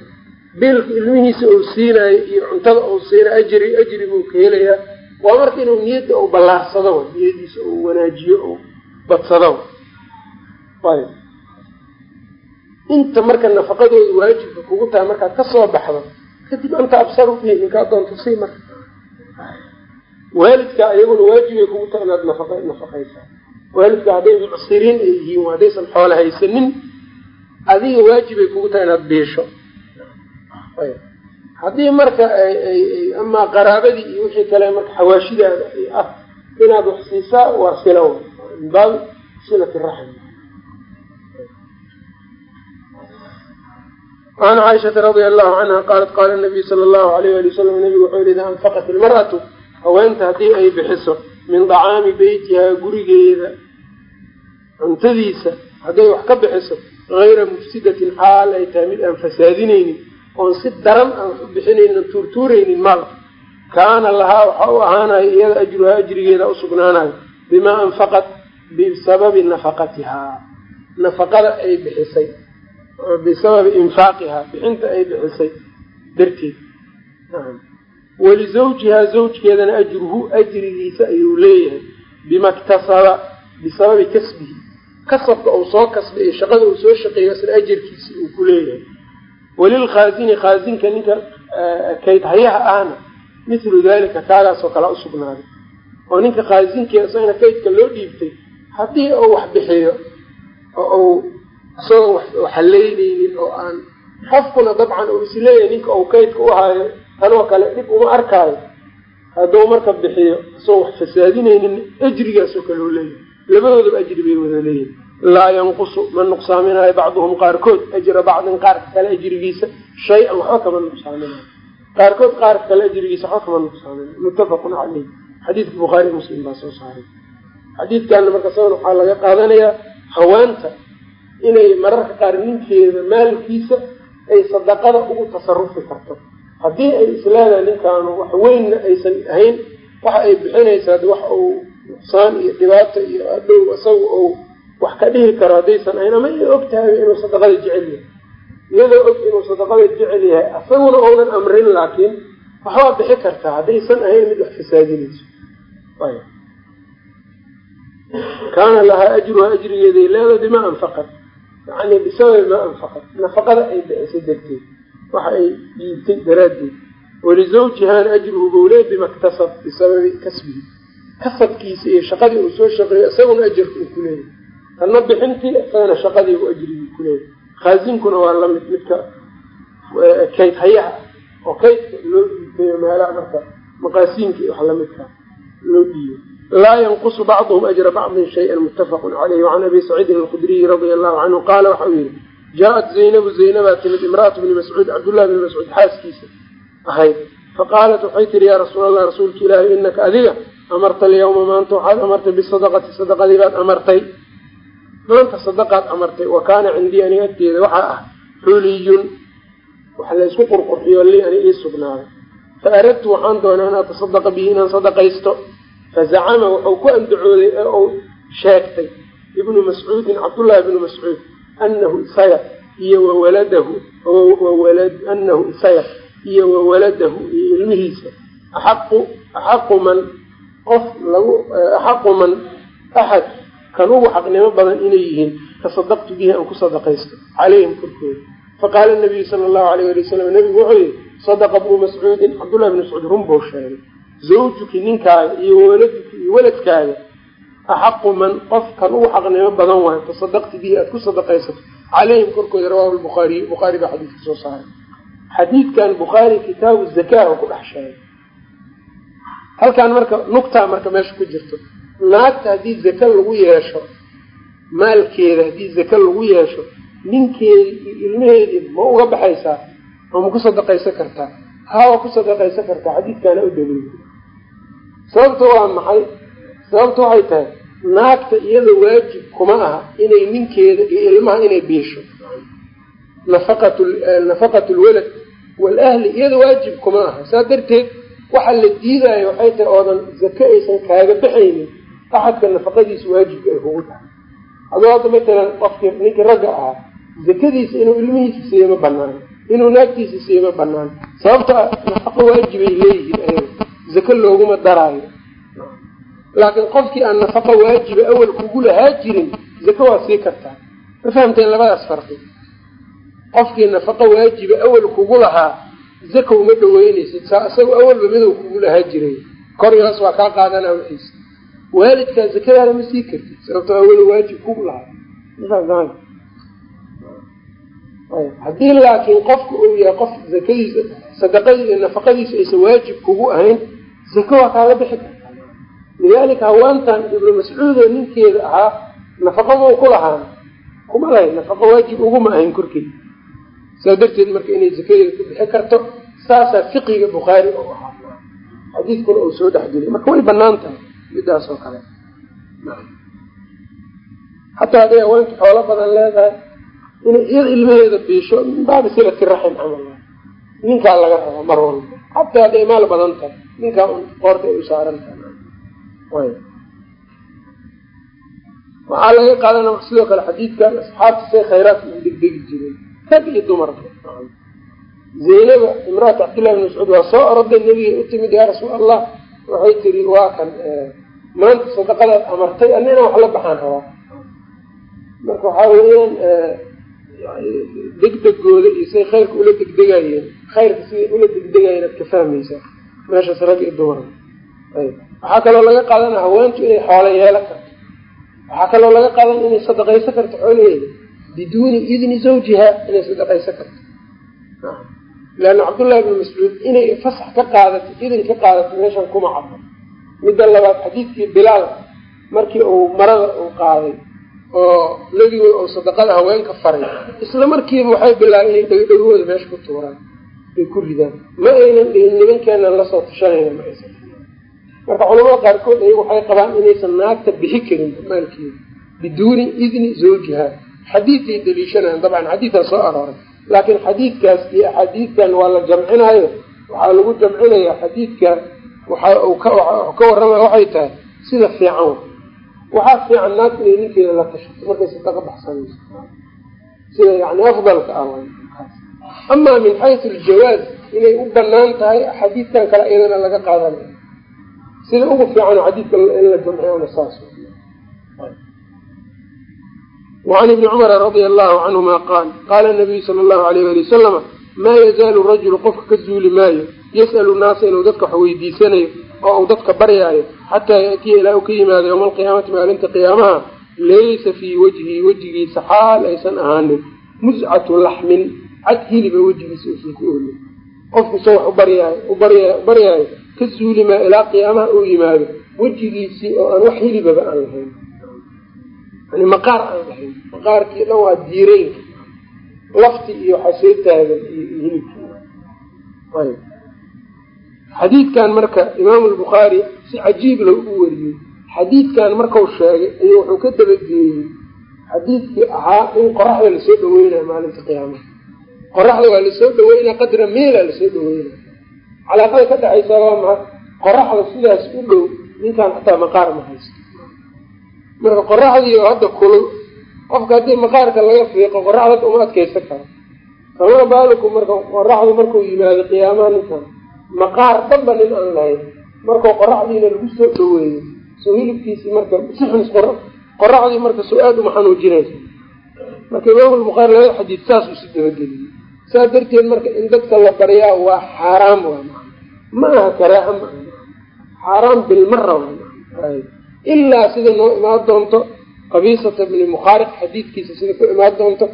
biilka ilmihiisa uu siinayo iyo cuntada uu siinayo ajri ajri buu ka helayaa. Waa marka inuu niyadda uu ballaarsado niyadiisa uu wanaajiyo uu badsado inta marka nafaqadooda waajibka kugu tahay markaad ka soo baxdo kadib anta absaru bihi ninkaa doonto sii marka waalidka iyaguna waajibay kugu tahay inaad nafaqa nafaqaysaa waalidka hadday mucsiriin ay yihiin haddaysan xoola haysanin adiga waajibay kugu tahay inaad biisho haddii marka amaa qaraabadii iyo wixii kale marka xawaashidaada ah inaad wax siisaa waa sila min silati raxm an caaishata radia allahu canha qaalat qaala nabiyu sala allahu alayh ali wasalam nabigu wuxuu yihi idaa anfaqat ilmar'atu haweenta haddii ay bixiso min dacaami beytihaa gurigeeda cuntadiisa hadday wax ka bixiso hayra mufsidatin xaal ay tahay mid aan fasaadinaynin oon si daran aan wax u bixinaynin tuurtuuraynin maal kaana lahaa waxa u ahaanayo iyada ajruhaa ajrigeeda usugnaanayo bimaa anfaqat bisababi nafaqatihaa nafaqada ay bixisay bisababi infaaqihaa bixinta ay bixisay darteed. Walizawjihaa zawjkeedana ajruhu ajrigiisa ayuu leeyahay bima ktasaba bisababi kasbihi. Kasabka uu soo kasbay iyo shaqada uu soo shaqeeyo isna ajarkiisi uu ku leeyahay. Walilkhaasini khaasinka ninka kaydhayaha ahna mithlu dalika kaagaasoo kala usugnaaday oo ninka khaasinkeeda isagana kaydka loo dhiibtay haddii uu wax bixiyo oo uu isagoo waxhaleyneynin oo aan qofkuna dabcan uu is leeyahay ninka uu kaydka u haayo tanoo kale dhib uma arkaayo hadduu marka bixiyo isagoo wax fasaadinaynin ajrigaasoo kale u leeyahay. Labadoodaba ajri bay wada leeyihiin laa yanqusu ma nuqsaaminayo bacduhum qaarkood ajra bacdin qaarka kale ajrigiisa shay-an waxba kama nuqsaaminayo qaarkood qaarka kale ajrigiisa waxba kama nuqsaaminayo muttafaqun caleyh xadiidka bukhaari muslim baa soo saaray. Xadiidkana marka saban waxaa laga qaadanayaa hawaanta inay mararka qaar ninkeeda maalkiisa ay sadaqada ugu tasarufi karto. Haddii ay isleedahay ninkaanu wax weynna aysan ahayn waxa ay bixinaysaa wax uu nuqsaan iyo dhibaato iyo adhow isaga uu wax ka dhihi karo haddaysan ahayn ama ay og inuu sadaqada jecel yahay. Iyadoo og inuu sadaqada jecel yahay isaguna uunan amrin laakiin waxbaa bixi kartaa haddaysan ahayn mid wax fasaadinayso kaana lahaa ajruha ajrigeeday leeda bimaa anfaqat yani bisababi maa anfaqat nafaqada ay bixisay darteed waxa ay dhiibtay daraaddeed. Walizawjihaana ajruhu bowlee bimaktasab bisababi kasbihi. Kasabkiisa iyo shaqadii uu soo shaqeeyo isaguna ajarka uu ku leeyahay tanna bixintii isagana shaqadii uu ajrigii ku leeyahay khaasinkuna waa la mid midka kayd hayaha. Oo kaydka loo dhiibayo meelaha marka maqaasiinka iyo wax lamidka loo dhiibo laa yanqusu bacduhum ajra bacdin shayan muttafaqun caleyh wacan abi saciidin alkhudriyi radia allahu canhu qaala waxau yihi jaa-at zaynabu zaynabaa timid imraatu bni mascuud cabdullahi bni mascuud xaaskiisa ahayd faqaalat waxay tihi yaa rasuul allah rasuulka ilaahi inaka adiga amarta alyawma maanta waxaad amartay bisadaqati sadaqadii baad amartay maanta sadaqaad amartay wa kaana cindii aniga agteeda waxaa ah xuliyun wax laysku qurqurxiyo li ani ii sugnaaday fa aradtu waxaan doonaa an atasadaqa bihi inaan sadaqaysto fazacama wuxuu ku andacooday ee uu sheegtay ibnu mascuudin cabdullahi ibnu mascuud anahu isaga iyo wawaladahu anahu isaga iyo wawaladahu iyo ilmihiisa. Axaqu axaqu man qof lagu axaqu man axad kan ugu xaqnimo badan inay yihiin tasadaqtu bihi aan ku sadaqaysto. Calayhim korkooda. Faqaala nabiyu sala allahu alayh ali wasalam nabigu wuxuu yihi sadaqa bnu mascuudin cabdullahi bni mascuud run buu sheegay zawjuki ninkaaga iyo waladuki iyo waladkaaga axaqu man qof kan ugu xaqnimo badan waayo tasadaqti bihi aada ku sadaqaysato. Calayhim korkooda rawahu lbukhaariy bukhaari baa xadiidka soo saaray. Xadiidkan bukhaari kitaabu zakaa oo ku dhex sheegay. Halkaan marka nugtaa marka meesha ku jirto naagta haddii zaka lagu yeesho maalkeeda haddii zaka lagu yeesho ninkeedi iyo ilmaheedii ma uga baxaysaa oo ma ku sadaqaysan kartaa. Haa waa ku sadaqaysan kartaa xadiidkaana u daliila sababta waa maxay? Sababta waxay tahay naagta iyada waajib kuma aha inay ninkeeda iyo ilmaha inay biisho. Nafaqat nafaqat lwalad walahli iyada waajib kuma aha. Saa darteed waxa la diidaayo waxay tahay oodan zake aysan kaaga baxaynin axadka nafaqadiisa waajibka ay kugu tahay. Adoo hadda matalan qofkii ninkii ragga ahaa zakadiisa inuu ilmihiisa siiyo ma banaan inuu naagtiisa siiyo ma banaan sababta nafaqo waajibay leeyihiin zake looguma daraayo. Laakiin qofkii aan nafaqo waajiba awal kugu lahaa jirin zake waa sii kartaa. Ma fahamteen labadaas farqi? Qofkii nafaqo waajiba awal kugu lahaa zaka uma dhaweynaysid saa awalba midow kugu lahaa jiray. Kor iyo hoos waa kaa qaadanaa wixiisa waalidkaa zakadaada ma sii kartid sababto awal waajib kugu lahaa. Haddii laakiin qofka uu yahay qof zakadiisa sadaqadiisa iyo nafaqadiisa aysan waajib kugu ahayn zaka waa kaaga bixi kartaa. Lidaalika haweentan ibnu mascuud oo ninkeeda ahaa nafaqo mau ku lahaan kuma lahayn nafaqo waajib uguma ahayn korkeeda saa darteed marka inay zakadeeda ku bixi karto saasaa fiqiga bukhaari oo ahaa. Xadiidkuna uu soo dhexgeliyay marka way bannaan tahay midaas kale. Xataa hadday haweenka xoolo badan leedahay inay iyada ilmaheeda biisho min baabi silati raxim camal. Ninkaa laga rabaa mar walba. Xataa hadday maal badan tahay ninkaa qoorta u saaran tahay. Waxaa laga qaadana sidoo kale xadiidkan asxaabta say khayraadka ugu degdegi jireen rag iyo dumarka zaynaba imraat cabdillahi bin mascuud waa soo oroday nebigay u timid yaa rasuul allah waxay tiri waa kan maanta sadaqadaad amartay ana wax la baxaan rabaa. Marka waxaa weeyaan degdegooda iyo say khayrka ula degdegayeen khayrka siday ula degdegayeen aad ka fahmaysaa meeshaas rag iyo dumar waxaa kaloo laga qaadana haweentu inay xoolo yeelan karto. Waxaa kaloo laga qaadan inay sadaqaysan karto xoolaheeda biduuni idni zawjiha inay sadaqaysan karto. Leanna cabdullahi bni mascuud inay fasax ka qaadato idin ka qaadato meeshan kuma caddo midda labaad xadiidkii bilaal markii uu marada uu qaaday oo nebigu uu sadaqada haweenka faray isla markiiba waxay bilaabeen inay dhegdhegahooda meesha ku tuuraan ay ku ridaan. Ma aynan dhihin nimankeenan la soo tashanayna ma aysan marka culamada qaarkood ayagu waxay qabaan inaysan naagta bixi karin maalkeeda biduuni idni zawjiha. Xadiiday daliishanayaan dabcan xadiidaa soo arooray. Laakiin xadiidkaas iyo axaadiidkan waa la jamcinaayo. Waxaa lagu jamcinayaa xadiidka waxa uu ka warramaya waxay tahay sida fiican. Waxaa fiican naag inay ninkeeda la tashato markay sadaqa baxsanayso. Sida yani afdalka ah amaa min xaysu aljawaaz inay u bannaan tahay xadiidkan kale iyadana laga qaadanayo sida ugu fiican xadiidka in la jamciyona saas. wacan ibni cumara radia allahu canhuma qaal qaala nabiyu sala allahu alayh ali wasalama maa yazaalu rajulu qofka ka zuuli maayo yas'alu naasa inuu dadka wax weydiisanayo oo uu dadka baryaayo xataa yaatiya ilaa uu ka yimaado yowma alqiyaamati maalinta qiyaamaha laysa fii wajhi wejigiisa xaal aysan ahaanin muscatu laxmin cad hiliba wejigiisa uusan ku oolin qofku se wax ubaryaayo ubarya baryaayo ka zuuli maayo ilaa qiyaamaha uu yimaado wejigiisii oo aan wax hilibaba aan lahayn. Yani maqaar aan lahayn. Maqaarkii dhan waa diireynka lafti iyo waxaa taagan iyo hilibki xadiidkan marka imaamu lbukhaari si cajiib la u wariyey. Xadiidkan markau sheegay ayuu wuxuu ka dabageeyey xadiidkii ahaa in qoraxda la soo dhaweynayo maalinta qiyaamaha qoraxda waa la soo dhaweynaya qadra meela la soo dhaweynaya calaaqada ka dhexaysa waa maa qoraxda sidaas u dhow ninkaan xataa maqaar ma haysto. Marka qoraxdii hadda kulul qofka haddii maqaarka laga fiiqo qoraxda uma adkaysan karo. Kama baaliku marka qoraxdu markuu yimaado qiyaamaha ninkan maqaar dhanba nin aan lahayn markuu qoraxdiina lagu soo dhaweeyo soo hilibkiisii marka qoraxdii marka soo aada uma xanuujinaysa marka imaam bukhaari labada xadiid saas uu si dabageliyey saas darteed marka in dadka la baryaa waa xaaraam waa ma aha karaaha ma xaaraam bilmara waa ilaa sida noo imaan doonto qabiisata bni mukhaariq xadiidkiisa sida ku imaan doonto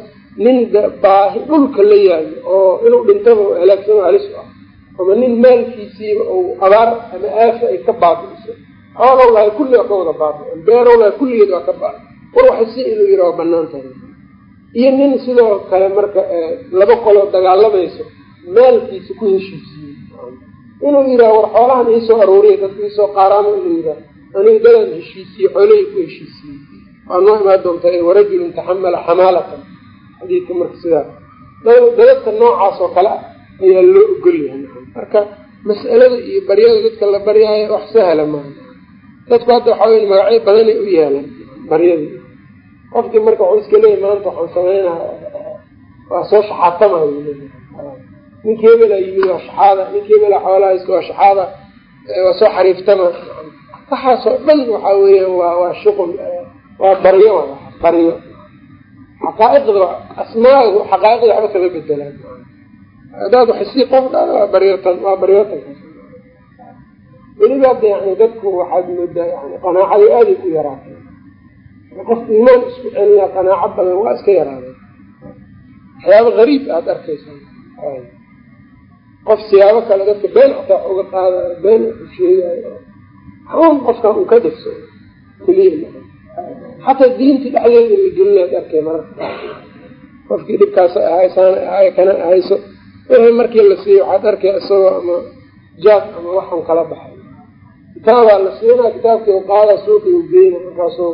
nin baahi dhulka la yaayo oo inuu dhintaba halaagsano halis ah. Ama nin maalkiisiiba ou abaar ama aafa ay ka baabi'iso. Xoolow lahay kulli waa ka wada baabi beerow lahay kulligeed waa ka baabi war waxay si inuu yidhi waa iyo nin sidoo kale marka laba qoloo dagaalamayso maalkiisa ku heshiisiiyey inuu yidhaha war xoolahan iisoo aruuriya dadka iisoo qaaraama inuu yidhaha aniga dadan heshiisiye xoolahii ku heshiisiyey. Waa noo imaan doontaa warajulun taxamala xamaalatan. Xadiidka marka sidaa. Dadadka noocaas oo kale ah ayaa loo ogolyahay marka mas'alada iyo baryada dadka la baryaayo wax sahla maaha. Dadku hadda waxaa wey magacyo badanay u yeelaan baryadii qofkii marka waxuu iska leeyay maanta waxaan sameynaa waa soo shaxaatamayo ninkii hebelaa yimid waa shaxaada. Ninkii hebelaa xoolaha haysta waa shaxaada. Waa soo xariiftama. Waxaasoo dhan waxaa weeyaan waa waa shuqul waa baryo baryo. Xaqaa'iqda asmaagu xaqaa'iqda waxba kama bedelaan hadaad wax sii qof dhan waa baryotan waa baryotan weliba hadda yani dadku waxaad moodaa yani qanaacada aaday u yaraatay qof iimaan isku celiyaa qanaaco badan waa iska yaraadeen waxyaaba gariib aada arkaysa qof siyaabo dadka been xataa uga qaadayo been sheegayo xanuun qofkan uu ka dhigso keliya xataa diintii dhexdeeda la gelinaad arkay mararka qofkii dhibkaas ahaysaan ahay kana ahayso wixii markii la siiyo waxaad arkay isagoo ama jaad ama waxan kala baxay. Kitaabaa la siinaa kitaabkii qaada suuqii u geyna markaasu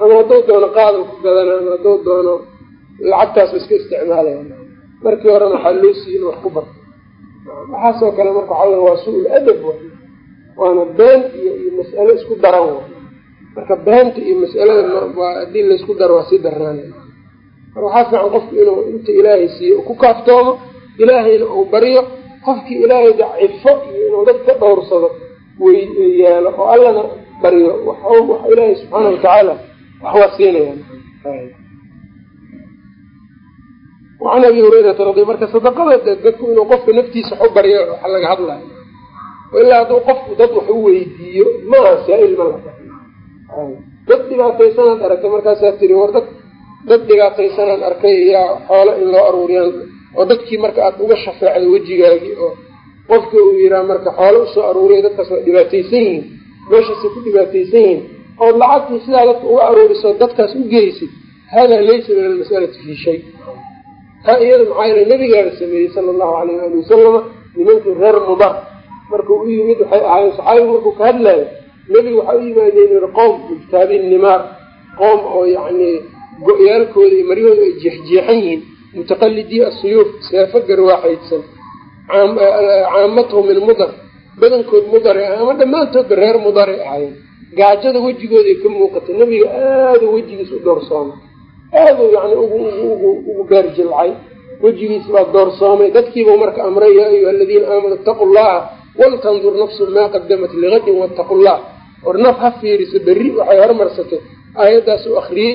ama hadduu doono qaada ku gadana ama hadduu doono lacagtaas iska isticmaalaya markii horena waxaa loo siiy in wax ku barto waxaasoo kale marka waxaa waa su'ul adab wa waana been iyo iyo mas'alo isku daran wa marka beenta iyo mas'alada haddii laysku daro waa sii darnaanay marka waxaa fiican qofku inuu inta ilaahay siiyo ku kaaftoomo ilaahayna uu baryo qofkii ilaahay dacifo iyo inuu dad ka dhowrsado way yeelo oo allana baryo wax ilaahay subxaana watacaala wax waa siinayaan wacan abi hurayrata radi marka sadaqada dadku inuu qofka naftiisa waxu baryo waxa laga hadlayo ilaa hadduu qofku dad wax u weydiiyo maaha saa-il la dad dhibaataysanaad aragtay markaasaa tiri war dad dad dhibaataysanaan arkay yaa xoolo in loo aruuriyaan oo dadkii marka aada uga shafeecdo wejigaagii oo qofka uu yiraa marka xoolo u soo aruuriya dadkaas waa dhibaataysan yihiin. Meeshaasay ku dhibaataysan yihiin ood lacagtii sidaa dadka uga aruuriso dadkaas u geysid hada laysa min almas'alati fii shay. Taa iyada maxaa yeel nabigaaba sameeyey sala allahu alayh ali wasalama nimankii reer mudar. Markuu u yimid waxay ahaayeen saxaabigu markuu ka hadlaayo nebigu waxaa u yimaadeen qowm mujtaabiin nimaar qoom oo yacni go-yaalkooda iyo maryahooda ay jeexjeexan yihiin. Mutaqalidii asuyuuf seefo garwaaxaydsan caamatuhu min mudar. Badankood mudare ama dhammaantoodba reer mudare ahaayeen gaajada wejigooda ka muuqatay nebiga aada wejigiis u doorsoomay. Aada yani ugu beerjilcay wejigiis baa doorsoomay. Dadkiibuu marka amray yaa ayuha aladiina aamanuu itaqu llaha waltandur nafsu maa qadamat ligadin wattaqu llah war naf ha fiiriso berri waxay hormarsatay aayaddaas u akriyey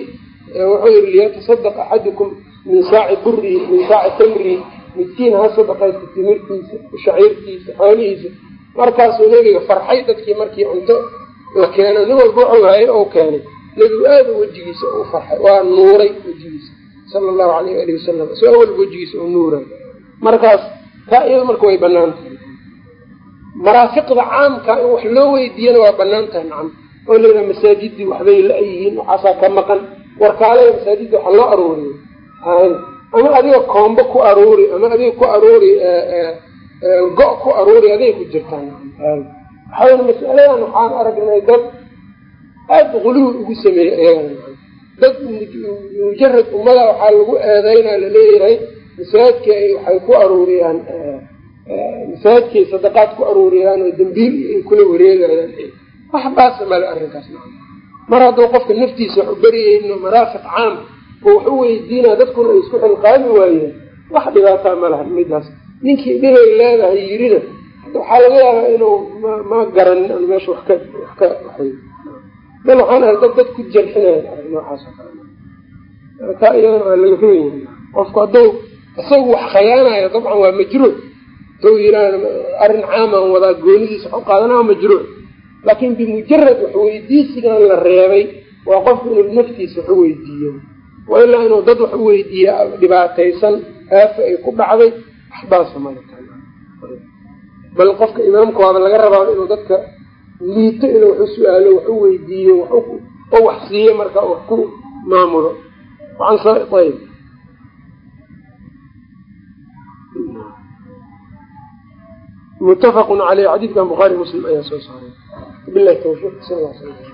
wuxuu yihi liyatasadaq axadukum min saaci burihi min saaci tamrihi. Midkiin ha sadaqaysta timirtiisa shaciirtiisa xoolihiisa. Markaasuu nebiga farxay dadkii markii cunto la keeno nin walba wuxuu hayo ou keenay nebigu aada wejigiisa u farxay waa nuuray wejigiisa sala allahu alayh ali wasalam si awalba wejigiisa u nuuray. Markaas taa iyada marka way bannaan tahay. Maraafiqda caamka in wax loo weydiiyana waa bannaan tahay nacam. Oo layidhaha masaajidii waxbay la-yihiin waxaasaa ka maqan. Warkaalada masaajidda waxa loo aruuriyo ama adiga koombo ku aruuri ama adiga ku aruuri go- ku aruuri aday ku jirtaan waxaa masaladan waxaan aragnay dad aada guluwi ugu sameeyey iyagana dad mujarad ummada waxaa lagu eedeynaa la leeyahay masaajidka ay waxay ku aruuriyaan masaajidkay sadaqaad ku aruuriyaan oo dambiil ay kula wareegayaan wax baasa male arrinkaas mar hadduu qofka naftiisa wax u maraafiq caam oo wax u weydiinaa dadkuna ay isku xilqaami waayeen wax dhibaataa ma laha midaas ninkii dhibay leedahay yirina waxaa laga yaabaa inuu ma garanin an meesha wax ka wax ka waxay dan waxaan ahay dad ku jarxinaya noocaas oo kale. Iyadana waa laga roonyahay qofku hadduu isagu wax khayaanayo dabcan waa majruuc haduu yiraahdo arrin caaman wadaa goonidiisa wax u qaadana majruuc laakin bimujarad wax weydiisigan la reebay waa qofku inuu naftiisa wax u weydiiyo. Waa ilaa inuu dad wax u weydiiya dhibaataysan aafa ay ku dhacday waxbaasa male bal qofka imaamka laga rabaa inuu dadka liito inuu wax u su'aalo wax u weydiiyo oo wax siiyo marka wax ku maamulo. Ayb mutafaqun caleyh xadiidkan bukhaari muslim ayaa soo saaray. Bilahi tawfiiq sal l sl